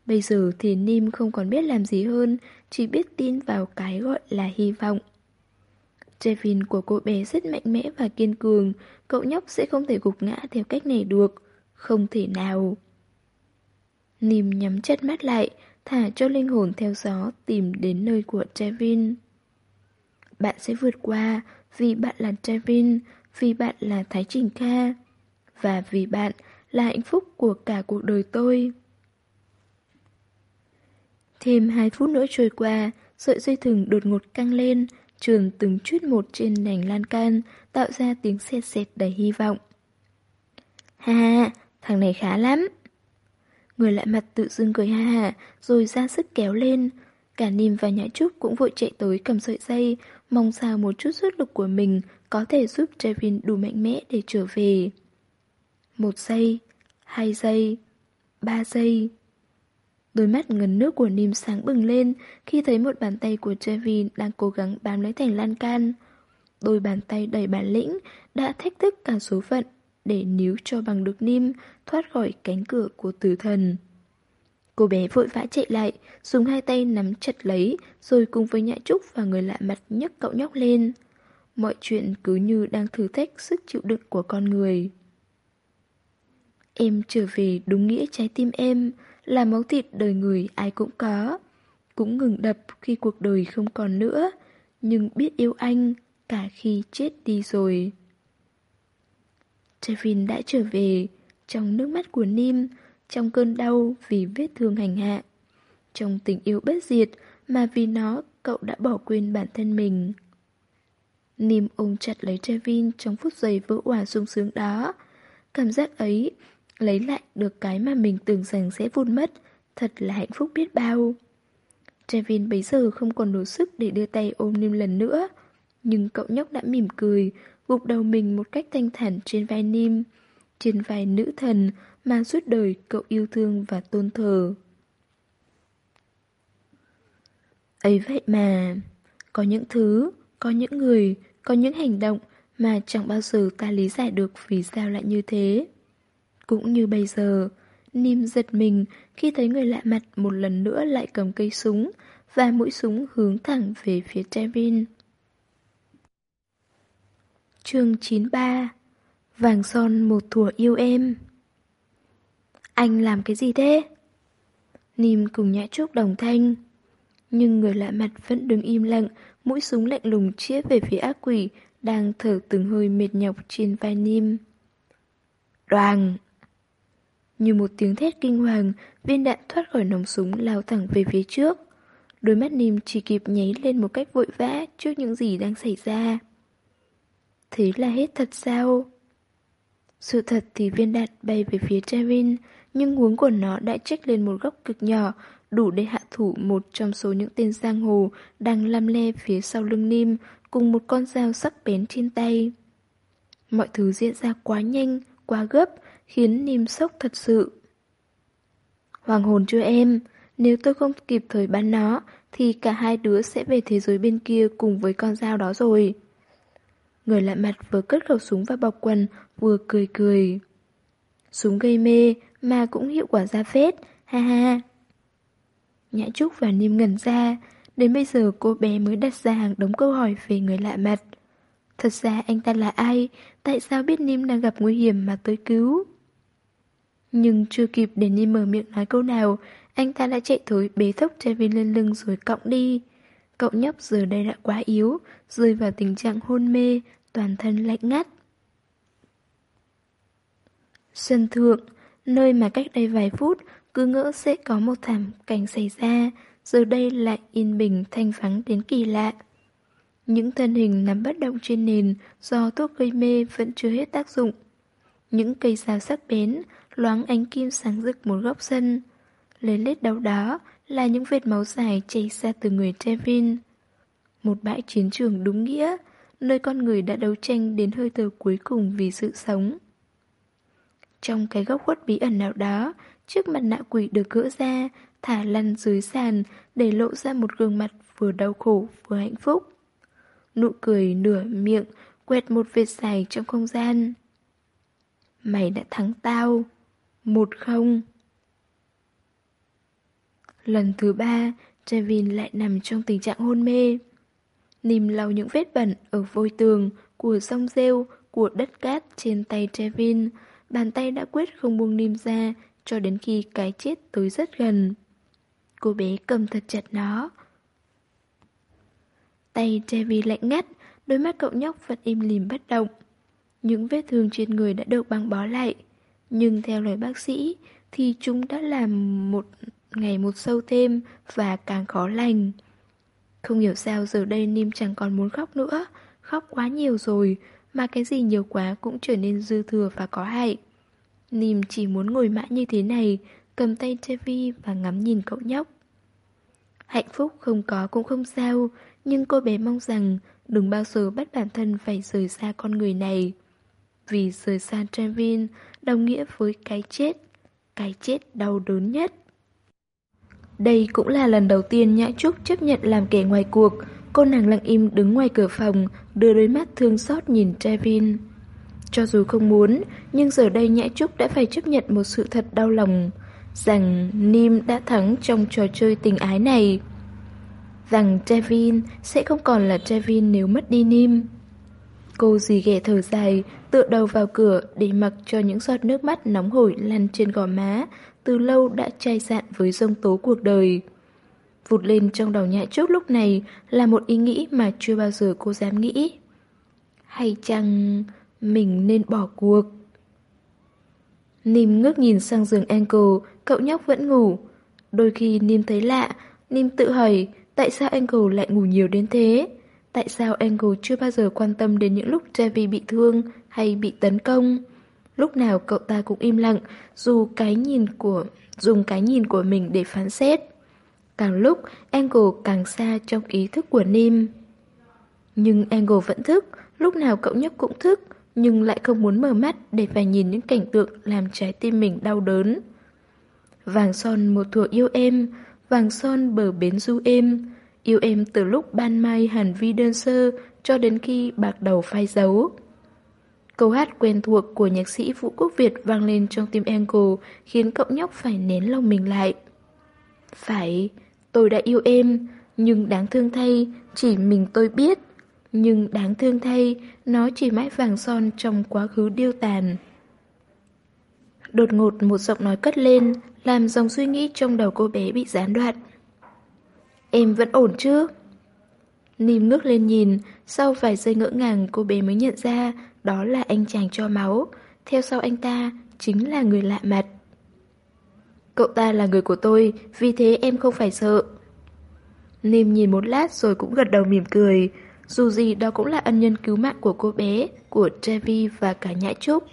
Bây giờ thì Nim không còn biết làm gì hơn, chỉ biết tin vào cái gọi là hy vọng. Trevin của cô bé rất mạnh mẽ và kiên cường, cậu nhóc sẽ không thể gục ngã theo cách này được. Không thể nào. Nim nhắm chặt mắt lại, thả cho linh hồn theo gió tìm đến nơi của Trevin. Bạn sẽ vượt qua vì bạn là Trevin, vì bạn là Thái Trình Kha, và vì bạn là hạnh phúc của cả cuộc đời tôi. Thêm hai phút nữa trôi qua, sợi dây thừng đột ngột căng lên, trường từng chút một trên nành lan can, tạo ra tiếng xẹt xẹt đầy hy vọng. Ha ha, thằng này khá lắm. Người lại mặt tự dưng cười ha ha, rồi ra sức kéo lên. Cả Nìm và Nhã Trúc cũng vội chạy tới cầm sợi dây, mong sao một chút sức lực của mình có thể giúp Trevin đủ mạnh mẽ để trở về. Một giây, hai giây, ba giây. Đôi mắt ngấn nước của Nim sáng bừng lên khi thấy một bàn tay của Trevin đang cố gắng bám lấy thành lan can. Đôi bàn tay đầy bản lĩnh đã thách thức cả số phận để níu cho bằng được Nim thoát khỏi cánh cửa của tử thần. Cô bé vội vã chạy lại, dùng hai tay nắm chặt lấy, rồi cùng với Nhã Trúc và người lạ mặt nhấc cậu nhóc lên. Mọi chuyện cứ như đang thử thách sức chịu đựng của con người. Em trở về đúng nghĩa trái tim em, là máu thịt đời người ai cũng có. Cũng ngừng đập khi cuộc đời không còn nữa, nhưng biết yêu anh cả khi chết đi rồi. Trevin đã trở về, trong nước mắt của Nim, trong cơn đau vì vết thương hành hạ. Trong tình yêu bất diệt mà vì nó cậu đã bỏ quên bản thân mình. Nim ôm chặt lấy Trevin trong phút giây vỡ hòa sung sướng đó. Cảm giác ấy, lấy lại được cái mà mình tưởng rằng sẽ vun mất, thật là hạnh phúc biết bao. Trevin bấy giờ không còn đủ sức để đưa tay ôm Nim lần nữa, nhưng cậu nhóc đã mỉm cười, gục đầu mình một cách thanh thản trên vai Nim, trên vai nữ thần mà suốt đời cậu yêu thương và tôn thờ. Ấy vậy mà, có những thứ, có những người, có những hành động mà chẳng bao giờ ta lý giải được vì sao lại như thế. Cũng như bây giờ, Nim giật mình khi thấy người lạ mặt một lần nữa lại cầm cây súng và mũi súng hướng thẳng về phía Trevin. Chương 93 Vàng son một thủa yêu em. Anh làm cái gì thế? Nìm cùng nhã trúc đồng thanh, Nhưng người lạ mặt vẫn đứng im lặng, Mũi súng lạnh lùng chĩa về phía ác quỷ Đang thở từng hơi mệt nhọc trên vai Nìm Đoàn! Như một tiếng thét kinh hoàng, Viên đạn thoát khỏi nòng súng lao thẳng về phía trước. Đôi mắt Nìm chỉ kịp nháy lên một cách vội vã Trước những gì đang xảy ra. Thế là hết thật sao? Sự thật thì viên đạn bay về phía Trevin, nhưng huống của nó đã trách lên một góc cực nhỏ, đủ để hạ thủ một trong số những tên giang hồ đang lăm le phía sau lưng Nim cùng một con dao sắc bén trên tay. Mọi thứ diễn ra quá nhanh, quá gấp, khiến Nim sốc thật sự. Hoàng hồn chưa em, nếu tôi không kịp thời bắn nó, thì cả hai đứa sẽ về thế giới bên kia cùng với con dao đó rồi. Người lạ mặt vừa cất khẩu súng vào bọc quần, vừa cười cười. Súng gây mê, mà cũng hiệu quả ra phết, ha ha. Nhã Trúc và Niêm ngẩn ra, đến bây giờ cô bé mới đặt ra hàng đống câu hỏi về người lạ mặt. Thật ra anh ta là ai, tại sao biết niêm đang gặp nguy hiểm mà tới cứu? Nhưng chưa kịp để niêm mở miệng nói câu nào, anh ta đã chạy tới bế thốc Trevin lên lưng rồi cọng đi. Cậu nhóc giờ đây đã quá yếu, rơi vào tình trạng hôn mê, toàn thân lạnh ngắt. Sân thượng, nơi mà cách đây vài phút cứ ngỡ sẽ có một thảm cảnh xảy ra, giờ đây lại yên bình thanh vắng đến kỳ lạ. Những thân hình nằm bất động trên nền do thuốc gây mê vẫn chưa hết tác dụng. Những cây rào sắc bén, loáng ánh kim sáng rực một góc sân. Lấy lết đầu đó là những vệt máu dài chảy ra từ người Trevin. Một bãi chiến trường đúng nghĩa, nơi con người đã đấu tranh đến hơi thở cuối cùng vì sự sống. Trong cái góc khuất bí ẩn nào đó, chiếc mặt nạ quỷ được gỡ ra, thả lăn dưới sàn để lộ ra một gương mặt vừa đau khổ vừa hạnh phúc. Nụ cười nửa miệng, quẹt một vệt dài trong không gian. Mày đã thắng tao. Một không. Lần thứ ba, Trevin lại nằm trong tình trạng hôn mê. Nìm lau những vết bẩn ở vôi tường, của sông rêu, của đất cát trên tay Trevin. Bàn tay đã quyết không buông Nìm ra cho đến khi cái chết tới rất gần. Cô bé cầm thật chặt nó. Tay Trevin lạnh ngắt, đôi mắt cậu nhóc vẫn im lìm bất động. Những vết thương trên người đã được băng bó lại. Nhưng theo lời bác sĩ thì chúng đã làm một ngày một sâu thêm và càng khó lành. Không hiểu sao giờ đây Nim chẳng còn muốn khóc nữa, khóc quá nhiều rồi, mà cái gì nhiều quá cũng trở nên dư thừa và có hại. Nim chỉ muốn ngồi mãi như thế này, cầm tay Trevi và ngắm nhìn cậu nhóc. Hạnh phúc không có cũng không sao, nhưng cô bé mong rằng đừng bao giờ bắt bản thân phải rời xa con người này. Vì rời xa Trevin đồng nghĩa với cái chết, cái chết đau đớn nhất. Đây cũng là lần đầu tiên Nhã Trúc chấp nhận làm kẻ ngoài cuộc. Cô nàng lặng im đứng ngoài cửa phòng, đưa đôi mắt thương xót nhìn Trevin. Cho dù không muốn, nhưng giờ đây Nhã Trúc đã phải chấp nhận một sự thật đau lòng. Rằng Nim đã thắng trong trò chơi tình ái này. Rằng Trevin sẽ không còn là Trevin nếu mất đi Nim. Cô dì ghẻ thở dài, tựa đầu vào cửa để mặc cho những giọt nước mắt nóng hổi lăn trên gò má, từ lâu đã chai sạn với dông tố cuộc đời. Vụt lên trong đầu nhã trúc lúc này là một ý nghĩ mà chưa bao giờ cô dám nghĩ. Hay chăng mình nên bỏ cuộc? Nìm ngước nhìn sang giường Angle, cậu nhóc vẫn ngủ. Đôi khi Nìm thấy lạ, Nìm tự hỏi tại sao Angle lại ngủ nhiều đến thế? Tại sao Angle chưa bao giờ quan tâm đến những lúc Javi bị thương hay bị tấn công? Lúc nào cậu ta cũng im lặng, dù cái nhìn của dùng cái nhìn của mình để phán xét. Càng lúc, Angle càng xa trong ý thức của Nim. Nhưng Angle vẫn thức, lúc nào cậu nhóc cũng thức, nhưng lại không muốn mở mắt để phải nhìn những cảnh tượng làm trái tim mình đau đớn. Vàng son một thuở yêu em, vàng son bờ bến du êm, Yêu em từ lúc ban mai hàn vi đơn sơ cho đến khi bạc đầu phai dấu. Câu hát quen thuộc của nhạc sĩ Vũ Quốc Việt vang lên trong tim Angle khiến cậu nhóc phải nén lòng mình lại. Phải, tôi đã yêu em, nhưng đáng thương thay, chỉ mình tôi biết. Nhưng đáng thương thay, nó chỉ mãi vàng son trong quá khứ điêu tàn. Đột ngột một giọng nói cất lên, làm dòng suy nghĩ trong đầu cô bé bị gián đoạn. Em vẫn ổn chứ? Nìm ngước lên nhìn, sau vài giây ngỡ ngàng cô bé mới nhận ra đó là anh chàng cho máu, theo sau anh ta chính là người lạ mặt. Cậu ta là người của tôi, vì thế em không phải sợ. Nìm nhìn một lát rồi cũng gật đầu mỉm cười, dù gì đó cũng là ân nhân cứu mạng của cô bé, của Trevi và cả Nhã Trúc.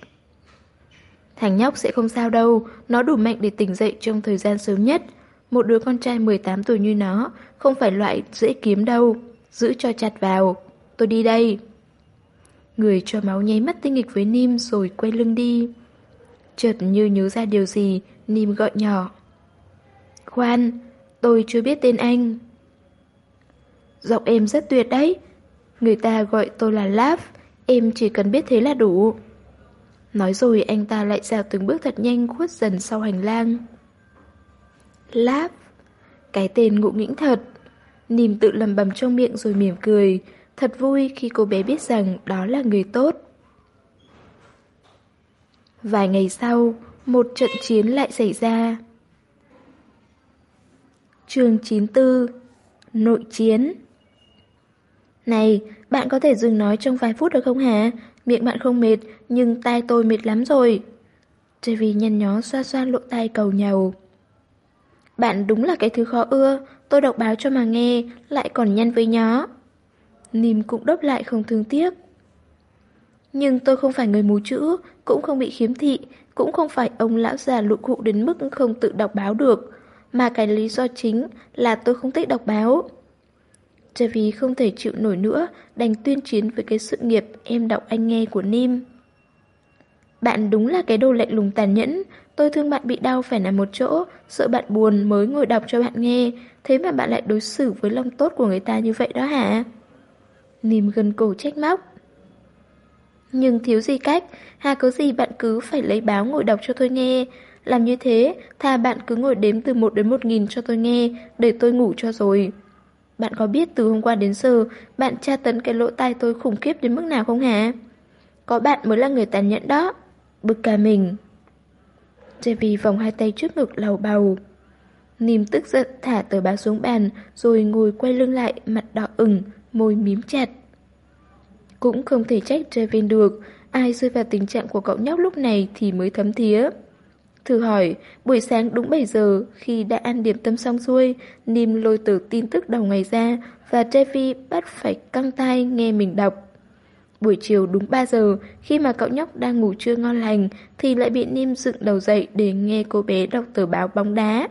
Thằng nhóc sẽ không sao đâu, nó đủ mạnh để tỉnh dậy trong thời gian sớm nhất. Một đứa con trai 18 tuổi như nó không phải loại dễ kiếm đâu. Giữ cho chặt vào. Tôi đi đây. Người cho máu nháy mắt tinh nghịch với Nim rồi quay lưng đi. Chợt như nhớ ra điều gì, Nim gọi nhỏ. Khoan, tôi chưa biết tên anh. Giọng em rất tuyệt đấy. Người ta gọi tôi là Lav, em chỉ cần biết thế là đủ. Nói rồi anh ta lại dạo từng bước thật nhanh khuất dần sau hành lang. Láp. Cái tên ngụ nghĩnh thật. Nìm tự lầm bầm trong miệng rồi mỉm cười. Thật vui khi cô bé biết rằng đó là người tốt. Vài ngày sau, một trận chiến lại xảy ra. Trường 94 Nội chiến Này, bạn có thể dừng nói trong vài phút được không hả? Miệng bạn không mệt, nhưng tai tôi mệt lắm rồi. Trevi nhăn nhó xoa xoa lộ tai cầu nhầu. Bạn đúng là cái thứ khó ưa, tôi đọc báo cho mà nghe, lại còn nhăn với nhó. Nìm cũng đốc lại không thương tiếc. Nhưng tôi không phải người mù chữ, cũng không bị khiếm thị, cũng không phải ông lão già lụ cụ đến mức không tự đọc báo được, mà cái lý do chính là tôi không thích đọc báo. Chỉ vì không thể chịu nổi nữa, đành tuyên chiến với cái sự nghiệp em đọc anh nghe của Nim. Bạn đúng là cái đồ lạnh lùng tàn nhẫn, tôi thương bạn bị đau phải nằm một chỗ, sợ bạn buồn mới ngồi đọc cho bạn nghe, thế mà bạn lại đối xử với lòng tốt của người ta như vậy đó hả? Nìm gần cổ trách móc. Nhưng thiếu gì cách, hà có gì bạn cứ phải lấy báo ngồi đọc cho tôi nghe. Làm như thế, thà bạn cứ ngồi đếm từ 1 đến 1 nghìn cho tôi nghe, để tôi ngủ cho rồi. Bạn có biết từ hôm qua đến giờ, bạn tra tấn cái lỗ tai tôi khủng khiếp đến mức nào không hả? Có bạn mới là người tàn nhẫn đó. Bực cả mình. Javi vòng hai tay trước ngực lầu bầu. Nìm tức giận thả tờ báo xuống bàn rồi ngồi quay lưng lại mặt đỏ ửng, môi mím chặt. Cũng không thể trách Trevin được, ai rơi vào tình trạng của cậu nhóc lúc này thì mới thấm thía. Thử hỏi, buổi sáng đúng 7 giờ, khi đã ăn điểm tâm xong xuôi, Nim lôi từ tin tức đầu ngày ra và Trevi bắt phải căng tai nghe mình đọc. Buổi chiều đúng 3 giờ, khi mà cậu nhóc đang ngủ trưa ngon lành, thì lại bị Nim dựng đầu dậy để nghe cô bé đọc tờ báo bóng đá.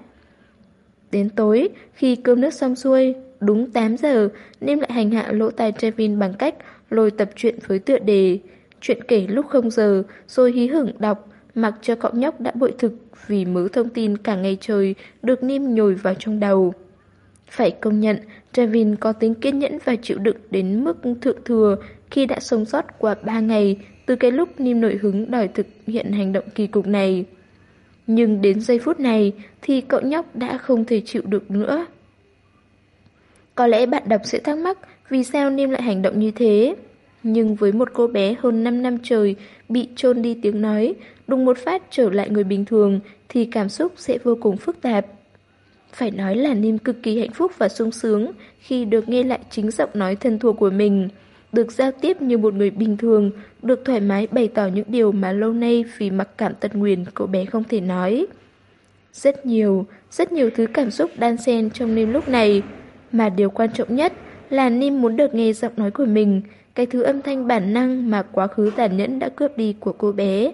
Đến tối, khi cơm nước xong xuôi, đúng 8 giờ, Nim lại hành hạ lỗ tai Trevin bằng cách lôi tập truyện với tựa đề. Chuyện kể lúc không giờ, rồi hí hửng đọc, mặc cho cậu nhóc đã bội thực vì mớ thông tin cả ngày trời được Nim nhồi vào trong đầu. Phải công nhận, Trevin có tính kiên nhẫn và chịu đựng đến mức thượng thừa khi đã sống sót qua 3 ngày từ cái lúc Nim nổi hứng đòi thực hiện hành động kỳ cục này. Nhưng đến giây phút này thì cậu nhóc đã không thể chịu được nữa. Có lẽ bạn đọc sẽ thắc mắc vì sao Nim lại hành động như thế. Nhưng với một cô bé hơn 5 năm trời bị chôn đi tiếng nói, đùng một phát trở lại người bình thường thì cảm xúc sẽ vô cùng phức tạp. Phải nói là Nim cực kỳ hạnh phúc và sung sướng khi được nghe lại chính giọng nói thân thuộc của mình, được giao tiếp như một người bình thường, được thoải mái bày tỏ những điều mà lâu nay vì mặc cảm tật nguyền cô bé không thể nói. Rất nhiều, rất nhiều thứ cảm xúc đan xen trong Nim lúc này, mà điều quan trọng nhất là Nim muốn được nghe giọng nói của mình, cái thứ âm thanh bản năng mà quá khứ tàn nhẫn đã cướp đi của cô bé.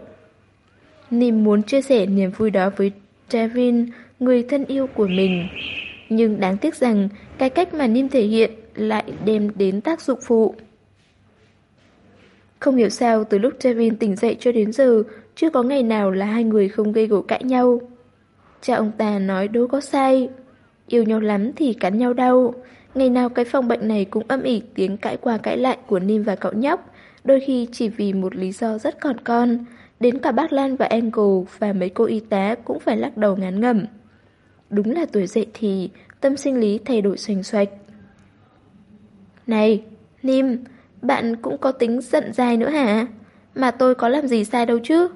Nim muốn chia sẻ niềm vui đó với Trevin, người thân yêu của mình. Nhưng đáng tiếc rằng cái cách mà Nim thể hiện lại đem đến tác dụng phụ. Không hiểu sao từ lúc Trevin tỉnh dậy cho đến giờ chưa có ngày nào là hai người không gây gổ cãi nhau. Cha ông ta nói đâu có sai. Yêu nhau lắm thì cắn nhau đâu. Ngày nào cái phòng bệnh này cũng âm ỉ tiếng cãi qua cãi lại của Nim và cậu nhóc, đôi khi chỉ vì một lý do rất còn con. Đến cả bác Lan và Angle và mấy cô y tá cũng phải lắc đầu ngán ngẩm. Đúng là tuổi dậy thì tâm sinh lý thay đổi xoành xoạch. Này, Nim, bạn cũng có tính giận dài nữa hả? Mà tôi có làm gì sai đâu chứ?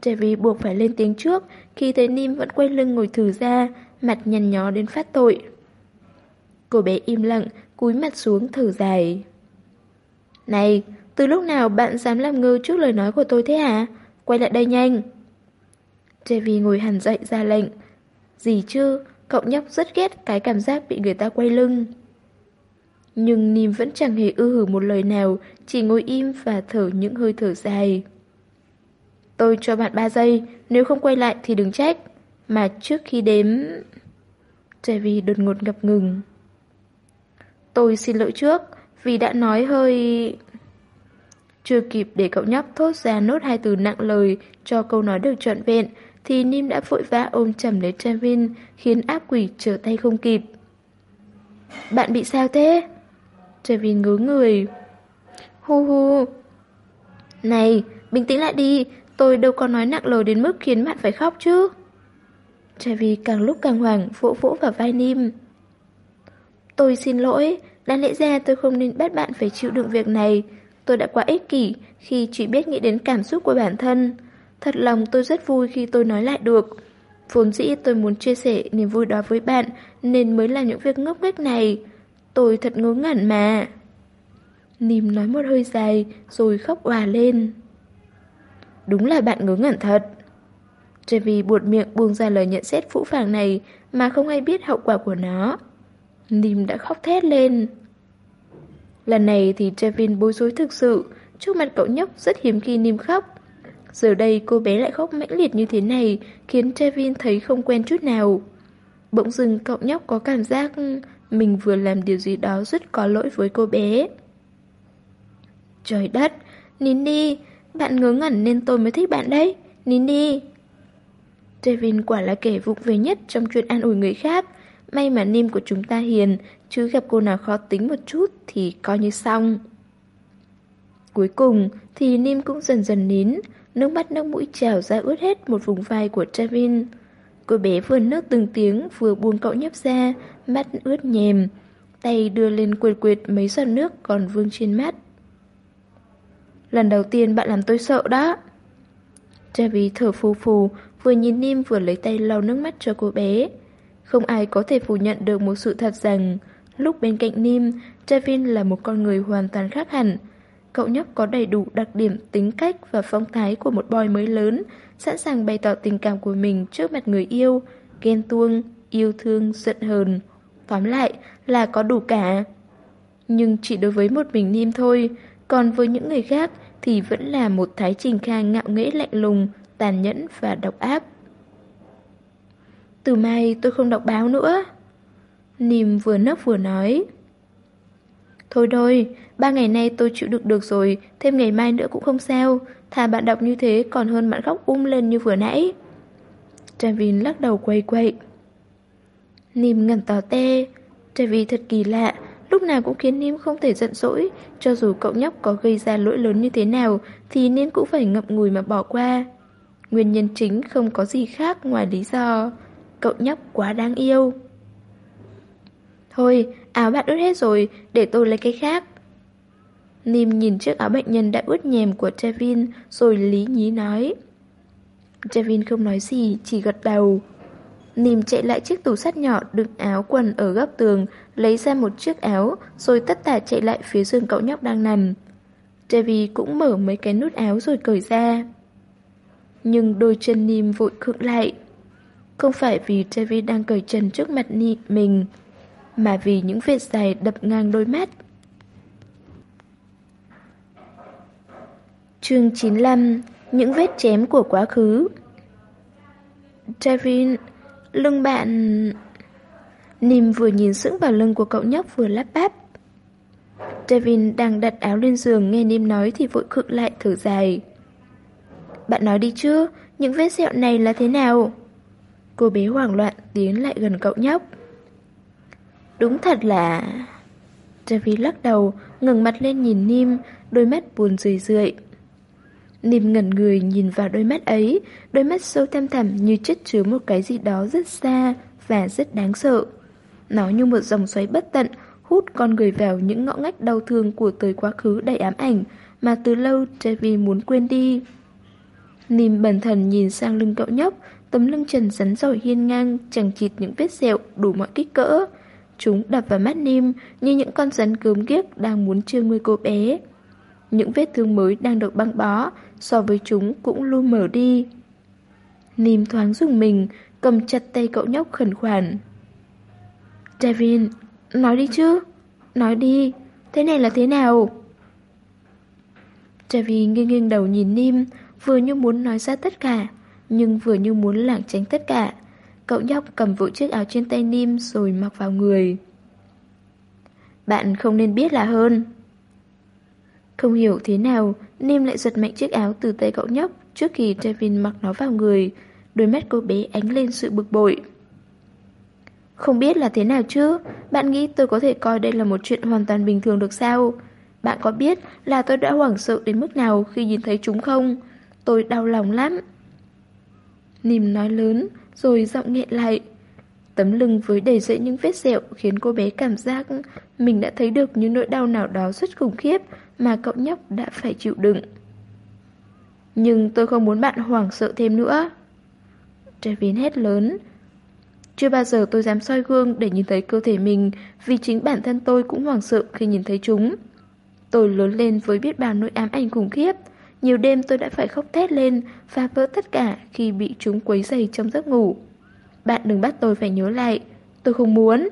Trevi buộc phải lên tiếng trước khi thấy Nim vẫn quay lưng ngồi thử ra, mặt nhăn nhó đến phát tội. Cô bé im lặng, cúi mặt xuống thở dài. Này, từ lúc nào bạn dám làm ngơ trước lời nói của tôi thế hả? Quay lại đây nhanh. Trevi ngồi hẳn dậy ra lệnh. Gì chứ, cậu nhóc rất ghét cái cảm giác bị người ta quay lưng. Nhưng Nim vẫn chẳng hề ư hử một lời nào, chỉ ngồi im và thở những hơi thở dài. Tôi cho bạn 3 giây, nếu không quay lại thì đừng trách. Mà trước khi đếm... Trevi đột ngột ngập ngừng. Tôi xin lỗi trước, vì đã nói hơi... Chưa kịp để cậu nhóc thốt ra nốt hai từ nặng lời cho câu nói được trọn vẹn, thì Nim đã vội vã ôm chầm lấy Trevin, khiến ác quỷ trở tay không kịp. Bạn bị sao thế? Trevin ngớ người. Hu hu. Này, bình tĩnh lại đi, tôi đâu có nói nặng lời đến mức khiến bạn phải khóc chứ. Trevi càng lúc càng hoảng, vỗ vỗ vào vai Nim. Tôi xin lỗi, đáng lẽ ra tôi không nên bắt bạn phải chịu đựng việc này. Tôi đã quá ích kỷ khi chỉ biết nghĩ đến cảm xúc của bản thân. Thật lòng tôi rất vui khi tôi nói lại được. Vốn dĩ tôi muốn chia sẻ niềm vui đó với bạn nên mới làm những việc ngốc nghếch này. Tôi thật ngớ ngẩn mà. Nìm nói một hơi dài rồi khóc òa lên. Đúng là bạn ngớ ngẩn thật. Trevi buột miệng buông ra lời nhận xét phũ phàng này mà không ai biết hậu quả của nó. Nìm đã khóc thét lên. Lần này thì Trevin bối rối thực sự, trước mặt cậu nhóc rất hiếm khi Nim khóc. Giờ đây cô bé lại khóc mãnh liệt như thế này, khiến Trevin thấy không quen chút nào. Bỗng dưng cậu nhóc có cảm giác mình vừa làm điều gì đó rất có lỗi với cô bé. Trời đất, Nini, bạn ngớ ngẩn nên tôi mới thích bạn đấy, Nini. Devin quả là kẻ vụng về nhất trong chuyện an ủi người khác. May mà Nim của chúng ta hiền, chứ gặp cô nào khó tính một chút thì coi như xong. Cuối cùng thì Nim cũng dần dần nín, nước mắt nước mũi trào ra ướt hết một vùng vai của Devin. Cô bé vừa nước từng tiếng vừa buông cậu nhấp ra, mắt ướt nhèm, tay đưa lên quệt quệt mấy giọt nước còn vương trên mắt. Lần đầu tiên bạn làm tôi sợ đó. Trevi thở phù phù, vừa nhìn Nim vừa lấy tay lau nước mắt cho cô bé. Không ai có thể phủ nhận được một sự thật rằng lúc bên cạnh Nim, Trevin là một con người hoàn toàn khác hẳn. Cậu nhóc có đầy đủ đặc điểm tính cách và phong thái của một boy mới lớn, sẵn sàng bày tỏ tình cảm của mình trước mặt người yêu, ghen tuông, yêu thương, giận hờn. Tóm lại là có đủ cả. Nhưng chỉ đối với một mình Nim thôi, còn với những người khác thì vẫn là một thái trình khang ngạo nghễ lạnh lùng, tàn nhẫn và độc ác. Từ mai tôi không đọc báo nữa. Nìm vừa nấc vừa nói. Thôi thôi, ba ngày nay tôi chịu đựng được rồi, thêm ngày mai nữa cũng không sao. Thà bạn đọc như thế còn hơn bạn khóc um lên như vừa nãy. Travin lắc đầu quay quậy. Nìm ngẩn tỏ te. Travi thật kỳ lạ, lúc nào cũng khiến Nim không thể giận dỗi. Cho dù cậu nhóc có gây ra lỗi lớn như thế nào, thì Nim cũng phải ngậm ngùi mà bỏ qua. Nguyên nhân chính không có gì khác ngoài lý do cậu nhóc quá đáng yêu. Thôi, áo bạn ướt hết rồi, để tôi lấy cái khác. Nim nhìn chiếc áo bệnh nhân đã ướt nhèm của Trevin rồi lý nhí nói. Trevin không nói gì, chỉ gật đầu. Nìm chạy lại chiếc tủ sắt nhỏ đựng áo quần ở góc tường, lấy ra một chiếc áo, rồi tất tả chạy lại phía giường cậu nhóc đang nằm. Trevi cũng mở mấy cái nút áo rồi cởi ra. Nhưng đôi chân Nim vội khựng lại. Không phải vì Trevi đang cởi chân trước mặt Nim mình, mà vì những vệt dài đập ngang đôi mắt. Chương 95 Những vết chém của quá khứ Trevin, lưng bạn... Nim vừa nhìn sững vào lưng của cậu nhóc vừa lắp bắp. Trevin đang đặt áo lên giường nghe Nim nói thì vội khựng lại thở dài. Bạn nói đi chứ, những vết sẹo này là thế nào? Cô bé hoảng loạn tiến lại gần cậu nhóc. Đúng thật là... Javi lắc đầu, ngẩng mặt lên nhìn Nim, đôi mắt buồn rười rượi. Nim ngẩn người nhìn vào đôi mắt ấy, đôi mắt sâu thăm thẳm như chất chứa một cái gì đó rất xa và rất đáng sợ. Nó như một dòng xoáy bất tận, hút con người vào những ngõ ngách đau thương của tới quá khứ đầy ám ảnh mà từ lâu Javi muốn quên đi. Nìm bần thần nhìn sang lưng cậu nhóc, tấm lưng trần rắn giỏi hiên ngang, chẳng chịt những vết sẹo đủ mọi kích cỡ. Chúng đập vào mắt Nim như những con rắn cướm ghiếc đang muốn trêu người cô bé. Những vết thương mới đang được băng bó, so với chúng cũng lu mở đi. Nìm thoáng dùng mình, cầm chặt tay cậu nhóc khẩn khoản. Devin, nói đi chứ, nói đi, thế này là thế nào? Trevi nghiêng nghiêng đầu nhìn Nim, vừa như muốn nói ra tất cả, nhưng vừa như muốn lảng tránh tất cả. Cậu nhóc cầm vội chiếc áo trên tay Nim rồi mặc vào người. Bạn không nên biết là hơn. Không hiểu thế nào, Nim lại giật mạnh chiếc áo từ tay cậu nhóc trước khi Devin mặc nó vào người. Đôi mắt cô bé ánh lên sự bực bội. Không biết là thế nào chứ, bạn nghĩ tôi có thể coi đây là một chuyện hoàn toàn bình thường được sao? Bạn có biết là tôi đã hoảng sợ đến mức nào khi nhìn thấy chúng không? Tôi đau lòng lắm. Nìm nói lớn, rồi giọng nghẹn lại. Tấm lưng với đầy dậy những vết sẹo khiến cô bé cảm giác mình đã thấy được những nỗi đau nào đó rất khủng khiếp mà cậu nhóc đã phải chịu đựng. Nhưng tôi không muốn bạn hoảng sợ thêm nữa. Trevin hét lớn. Chưa bao giờ tôi dám soi gương để nhìn thấy cơ thể mình vì chính bản thân tôi cũng hoảng sợ khi nhìn thấy chúng. Tôi lớn lên với biết bao nỗi ám ảnh khủng khiếp. Nhiều đêm tôi đã phải khóc thét lên, phá vỡ tất cả khi bị chúng quấy dày trong giấc ngủ. Bạn đừng bắt tôi phải nhớ lại, tôi không muốn.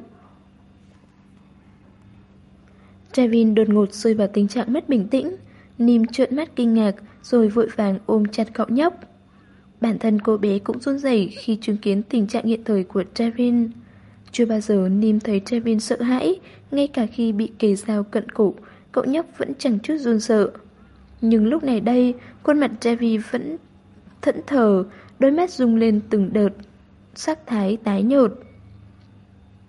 Trevin đột ngột rơi vào tình trạng mất bình tĩnh. Nim trợn mắt kinh ngạc rồi vội vàng ôm chặt cậu nhóc. Bản thân cô bé cũng run rẩy khi chứng kiến tình trạng hiện thời của Trevin. Chưa bao giờ Nim thấy Trevin sợ hãi, ngay cả khi bị kề dao cận cổ, cậu nhóc vẫn chẳng chút run sợ. Nhưng lúc này đây, khuôn mặt Javi vẫn thẫn thờ, đôi mắt rung lên từng đợt, sắc thái tái nhợt.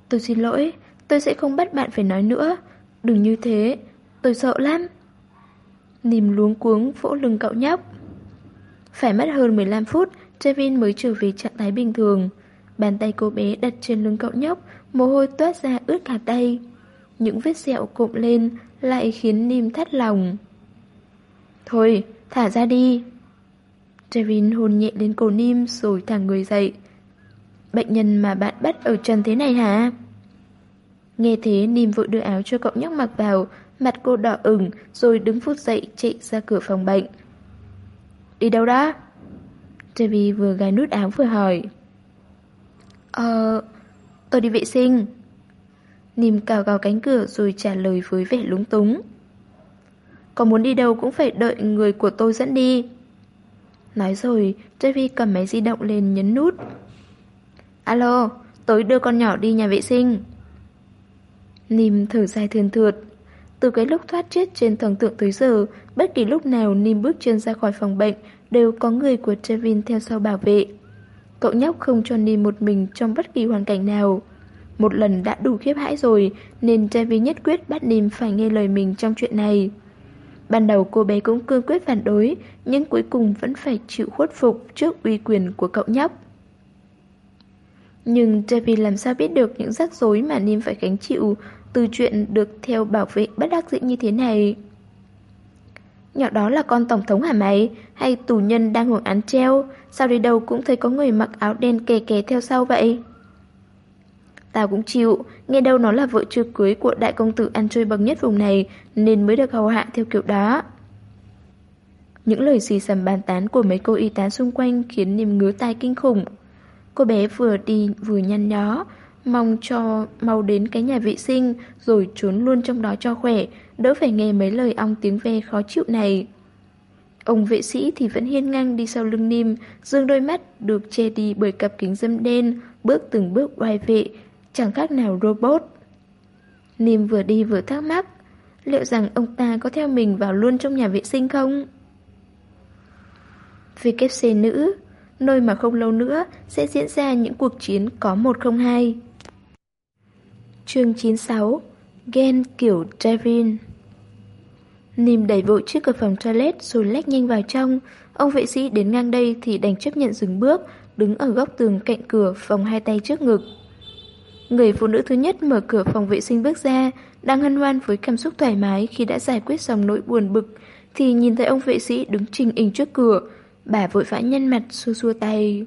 Tôi xin lỗi, tôi sẽ không bắt bạn phải nói nữa. Đừng như thế, tôi sợ lắm. Nìm luống cuống vỗ lưng cậu nhóc. Phải mất hơn 15 phút, Trevin mới trở về trạng thái bình thường. Bàn tay cô bé đặt trên lưng cậu nhóc, mồ hôi toát ra ướt cả tay. Những vết sẹo cộm lên lại khiến nìm thắt lòng. Thôi, thả ra đi. Trevin hôn nhẹ lên cổ Nim rồi thả người dậy. Bệnh nhân mà bạn bắt ở trần thế này hả? Nghe thế Nim vội đưa áo cho cậu nhóc mặc vào, mặt cô đỏ ửng rồi đứng phút dậy chạy ra cửa phòng bệnh. Đi đâu đó? Trevin vừa gài nút áo vừa hỏi. Ờ, tôi đi vệ sinh. Nìm cào cào cánh cửa rồi trả lời với vẻ lúng túng. Có muốn đi đâu cũng phải đợi người của tôi dẫn đi. Nói rồi, Debbie cầm máy di động lên nhấn nút. Alo, tối đưa con nhỏ đi nhà vệ sinh. Nìm thở dài thườn thượt. Từ cái lúc thoát chết trên thần tượng tới giờ, bất kỳ lúc nào Nìm bước chân ra khỏi phòng bệnh, đều có người của Trevin theo sau bảo vệ. Cậu nhóc không cho Nìm một mình trong bất kỳ hoàn cảnh nào. Một lần đã đủ khiếp hãi rồi, nên Trevin nhất quyết bắt Nìm phải nghe lời mình trong chuyện này. Ban đầu cô bé cũng cương quyết phản đối, nhưng cuối cùng vẫn phải chịu khuất phục trước uy quyền của cậu nhóc. Nhưng David làm sao biết được những rắc rối mà Nim phải gánh chịu từ chuyện được theo bảo vệ bất đắc dĩ như thế này. Nhỏ đó là con tổng thống hả mày? Hay tù nhân đang hưởng án treo? Sao đi đâu cũng thấy có người mặc áo đen kè kè theo sau vậy? Tao cũng chịu, nghe đâu nó là vợ chưa cưới của đại công tử ăn chơi bậc nhất vùng này nên mới được hầu hạ theo kiểu đó. Những lời xì xầm bàn tán của mấy cô y tá xung quanh khiến niềm ngứa tai kinh khủng. Cô bé vừa đi vừa nhăn nhó, mong cho mau đến cái nhà vệ sinh rồi trốn luôn trong đó cho khỏe, đỡ phải nghe mấy lời ong tiếng ve khó chịu này. Ông vệ sĩ thì vẫn hiên ngang đi sau lưng Nim, dương đôi mắt được che đi bởi cặp kính dâm đen, bước từng bước oai vệ, chẳng khác nào robot. Nim vừa đi vừa thắc mắc, liệu rằng ông ta có theo mình vào luôn trong nhà vệ sinh không? VKC nữ, nơi mà không lâu nữa sẽ diễn ra những cuộc chiến có 102. Chương 96 Gen kiểu Devin Nìm đẩy vội chiếc cửa phòng toilet rồi lách nhanh vào trong. Ông vệ sĩ đến ngang đây thì đành chấp nhận dừng bước, đứng ở góc tường cạnh cửa phòng hai tay trước ngực. Người phụ nữ thứ nhất mở cửa phòng vệ sinh bước ra, đang hân hoan với cảm xúc thoải mái khi đã giải quyết xong nỗi buồn bực, thì nhìn thấy ông vệ sĩ đứng trình hình trước cửa. Bà vội vã nhân mặt xua xua tay.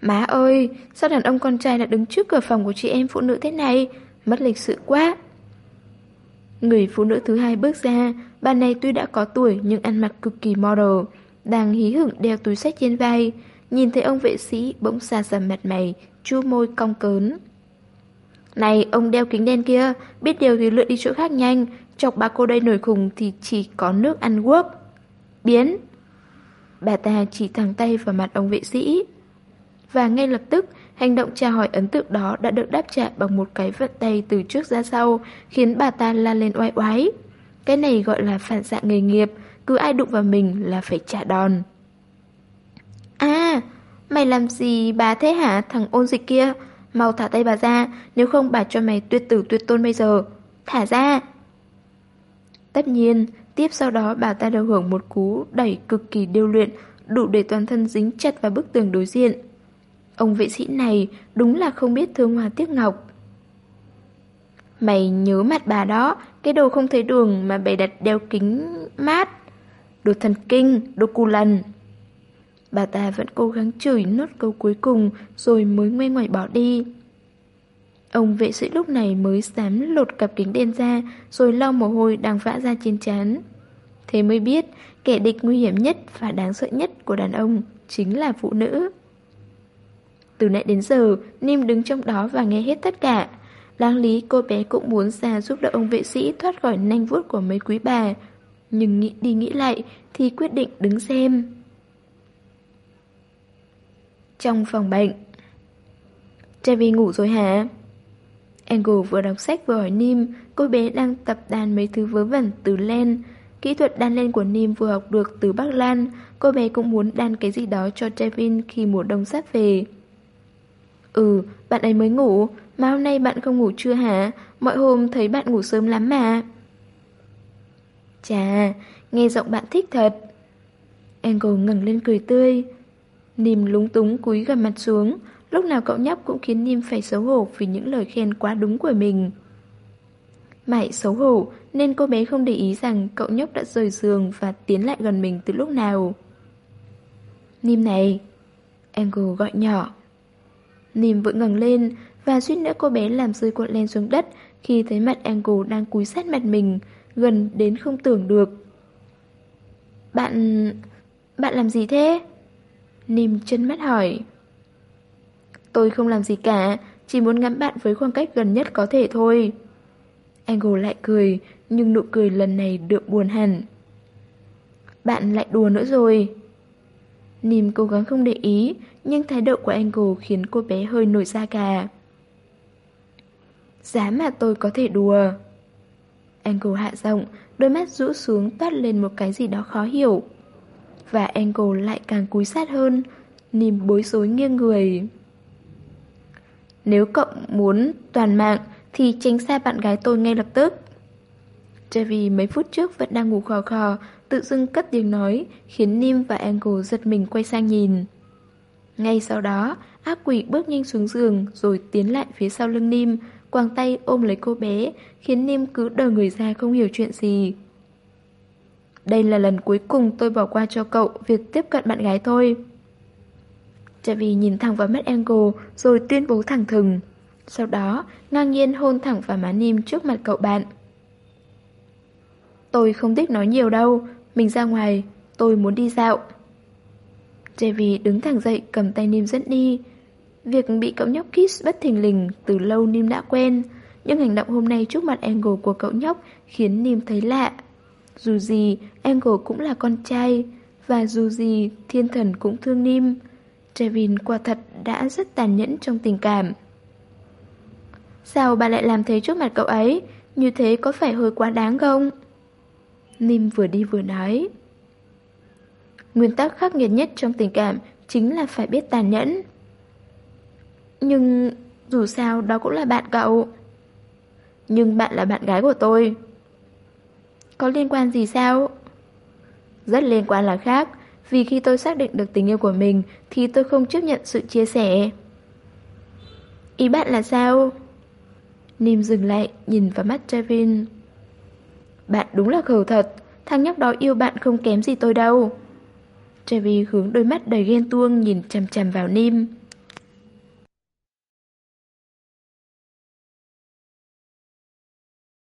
Má ơi, sao đàn ông con trai lại đứng trước cửa phòng của chị em phụ nữ thế này? Mất lịch sự quá. Người phụ nữ thứ hai bước ra, bà này tuy đã có tuổi nhưng ăn mặc cực kỳ model, đang hí hửng đeo túi sách trên vai. Nhìn thấy ông vệ sĩ bỗng xa dầm mặt mày, chu môi cong cớn. Này, ông đeo kính đen kia, biết điều thì lượn đi chỗ khác nhanh, chọc bà cô đây nổi khùng thì chỉ có nước ăn guốc. Biến! Bà ta chỉ thẳng tay vào mặt ông vệ sĩ. Và ngay lập tức, hành động tra hỏi ấn tượng đó đã được đáp trả bằng một cái vận tay từ trước ra sau, khiến bà ta la lên oai oái. Cái này gọi là phản xạ nghề nghiệp, cứ ai đụng vào mình là phải trả đòn. À, mày làm gì bà thế hả thằng ôn dịch kia? Mau thả tay bà ra, nếu không bà cho mày tuyệt tử tuyệt tôn bây giờ. Thả ra! Tất nhiên, tiếp sau đó bà ta được hưởng một cú đẩy cực kỳ điêu luyện, đủ để toàn thân dính chặt vào bức tường đối diện. Ông vệ sĩ này đúng là không biết thương hoa tiếc ngọc. Mày nhớ mặt bà đó, cái đồ không thấy đường mà bày đặt đeo kính mát. Đồ thần kinh, đồ cù lần. Bà ta vẫn cố gắng chửi nốt câu cuối cùng rồi mới ngoe ngoải bỏ đi. Ông vệ sĩ lúc này mới dám lột cặp kính đen ra rồi lau mồ hôi đang vã ra trên trán. Thế mới biết kẻ địch nguy hiểm nhất và đáng sợ nhất của đàn ông chính là phụ nữ. Từ nãy đến giờ, Nim đứng trong đó và nghe hết tất cả. Đáng lý cô bé cũng muốn ra giúp đỡ ông vệ sĩ thoát khỏi nanh vuốt của mấy quý bà. Nhưng nghĩ đi nghĩ lại thì quyết định đứng xem. Trong phòng bệnh. Trevi ngủ rồi hả? Angle vừa đọc sách vừa hỏi Nim Cô bé đang tập đàn mấy thứ vớ vẩn từ len. Kỹ thuật đan len của Nim vừa học được từ Bắc Lan. Cô bé cũng muốn đan cái gì đó cho Trevin khi mùa đông sắp về. Ừ, bạn ấy mới ngủ. Mà hôm nay bạn không ngủ chưa hả? Mọi hôm thấy bạn ngủ sớm lắm mà. Chà, nghe giọng bạn thích thật. Angle ngẩng lên cười tươi. Nìm lúng túng cúi gần mặt xuống. Lúc nào cậu nhóc cũng khiến Nìm phải xấu hổ Vì những lời khen quá đúng của mình. Mãi xấu hổ, Nên cô bé không để ý rằng Cậu nhóc đã rời giường Và tiến lại gần mình từ lúc nào. Nìm này Angle gọi nhỏ. Nìm vội ngẩng lên Và suýt nữa cô bé làm rơi cuộn len xuống đất Khi thấy mặt Angle đang cúi sát mặt mình, Gần đến không tưởng được. Bạn... Bạn làm gì thế? Nìm chân mắt hỏi. Tôi không làm gì cả, Chỉ muốn ngắm bạn với khoảng cách gần nhất có thể thôi. Angle lại cười, Nhưng nụ cười lần này được buồn hẳn. Bạn lại đùa nữa rồi. Nìm cố gắng không để ý, Nhưng thái độ của Angle khiến cô bé hơi nổi da gà. Dám mà tôi có thể đùa. Angle hạ giọng, Đôi mắt rũ xuống toát lên một cái gì đó khó hiểu và Angle lại càng cúi sát hơn Nìm bối rối nghiêng người. Nếu cậu muốn toàn mạng, Thì tránh xa bạn gái tôi ngay lập tức. Trevi mấy phút trước vẫn đang ngủ khò khò, Tự dưng cất tiếng nói, Khiến Nim và Angle giật mình quay sang nhìn. Ngay sau đó, Ác quỷ bước nhanh xuống giường Rồi tiến lại phía sau lưng Nim, Quàng tay ôm lấy cô bé, Khiến Nim cứ đờ người ra không hiểu chuyện gì. Đây là lần cuối cùng tôi bỏ qua cho cậu việc tiếp cận bạn gái thôi. Javi nhìn thẳng vào mắt Angle rồi tuyên bố thẳng thừng. Sau đó, ngang nhiên hôn thẳng vào má Nim trước mặt cậu bạn. Tôi không thích nói nhiều đâu, mình ra ngoài, tôi muốn đi dạo. Javi đứng thẳng dậy cầm tay Nim dẫn đi. Việc bị cậu nhóc kiss bất thình lình từ lâu Nim đã quen, nhưng hành động hôm nay trước mặt Angle của cậu nhóc khiến Nim thấy lạ. Dù gì, Angle cũng là con trai, và dù gì, thiên thần cũng thương Nim. Trevin quả thật đã rất tàn nhẫn trong tình cảm. Sao bà lại làm thế trước mặt cậu ấy? Như thế có phải hơi quá đáng không? Nim vừa đi vừa nói. Nguyên tắc khắc nghiệt nhất trong tình cảm chính là phải biết tàn nhẫn. Nhưng dù sao đó cũng là bạn cậu. Nhưng bạn là bạn gái của tôi. Có liên quan gì sao? Rất liên quan là khác, vì khi tôi xác định được tình yêu của mình thì tôi không chấp nhận sự chia sẻ. Ý bạn là sao? Nim dừng lại, nhìn vào mắt Trevin. Bạn đúng là khẩu thật, thằng nhóc đó yêu bạn không kém gì tôi đâu. Trevi hướng đôi mắt đầy ghen tuông nhìn chằm chằm vào Nim.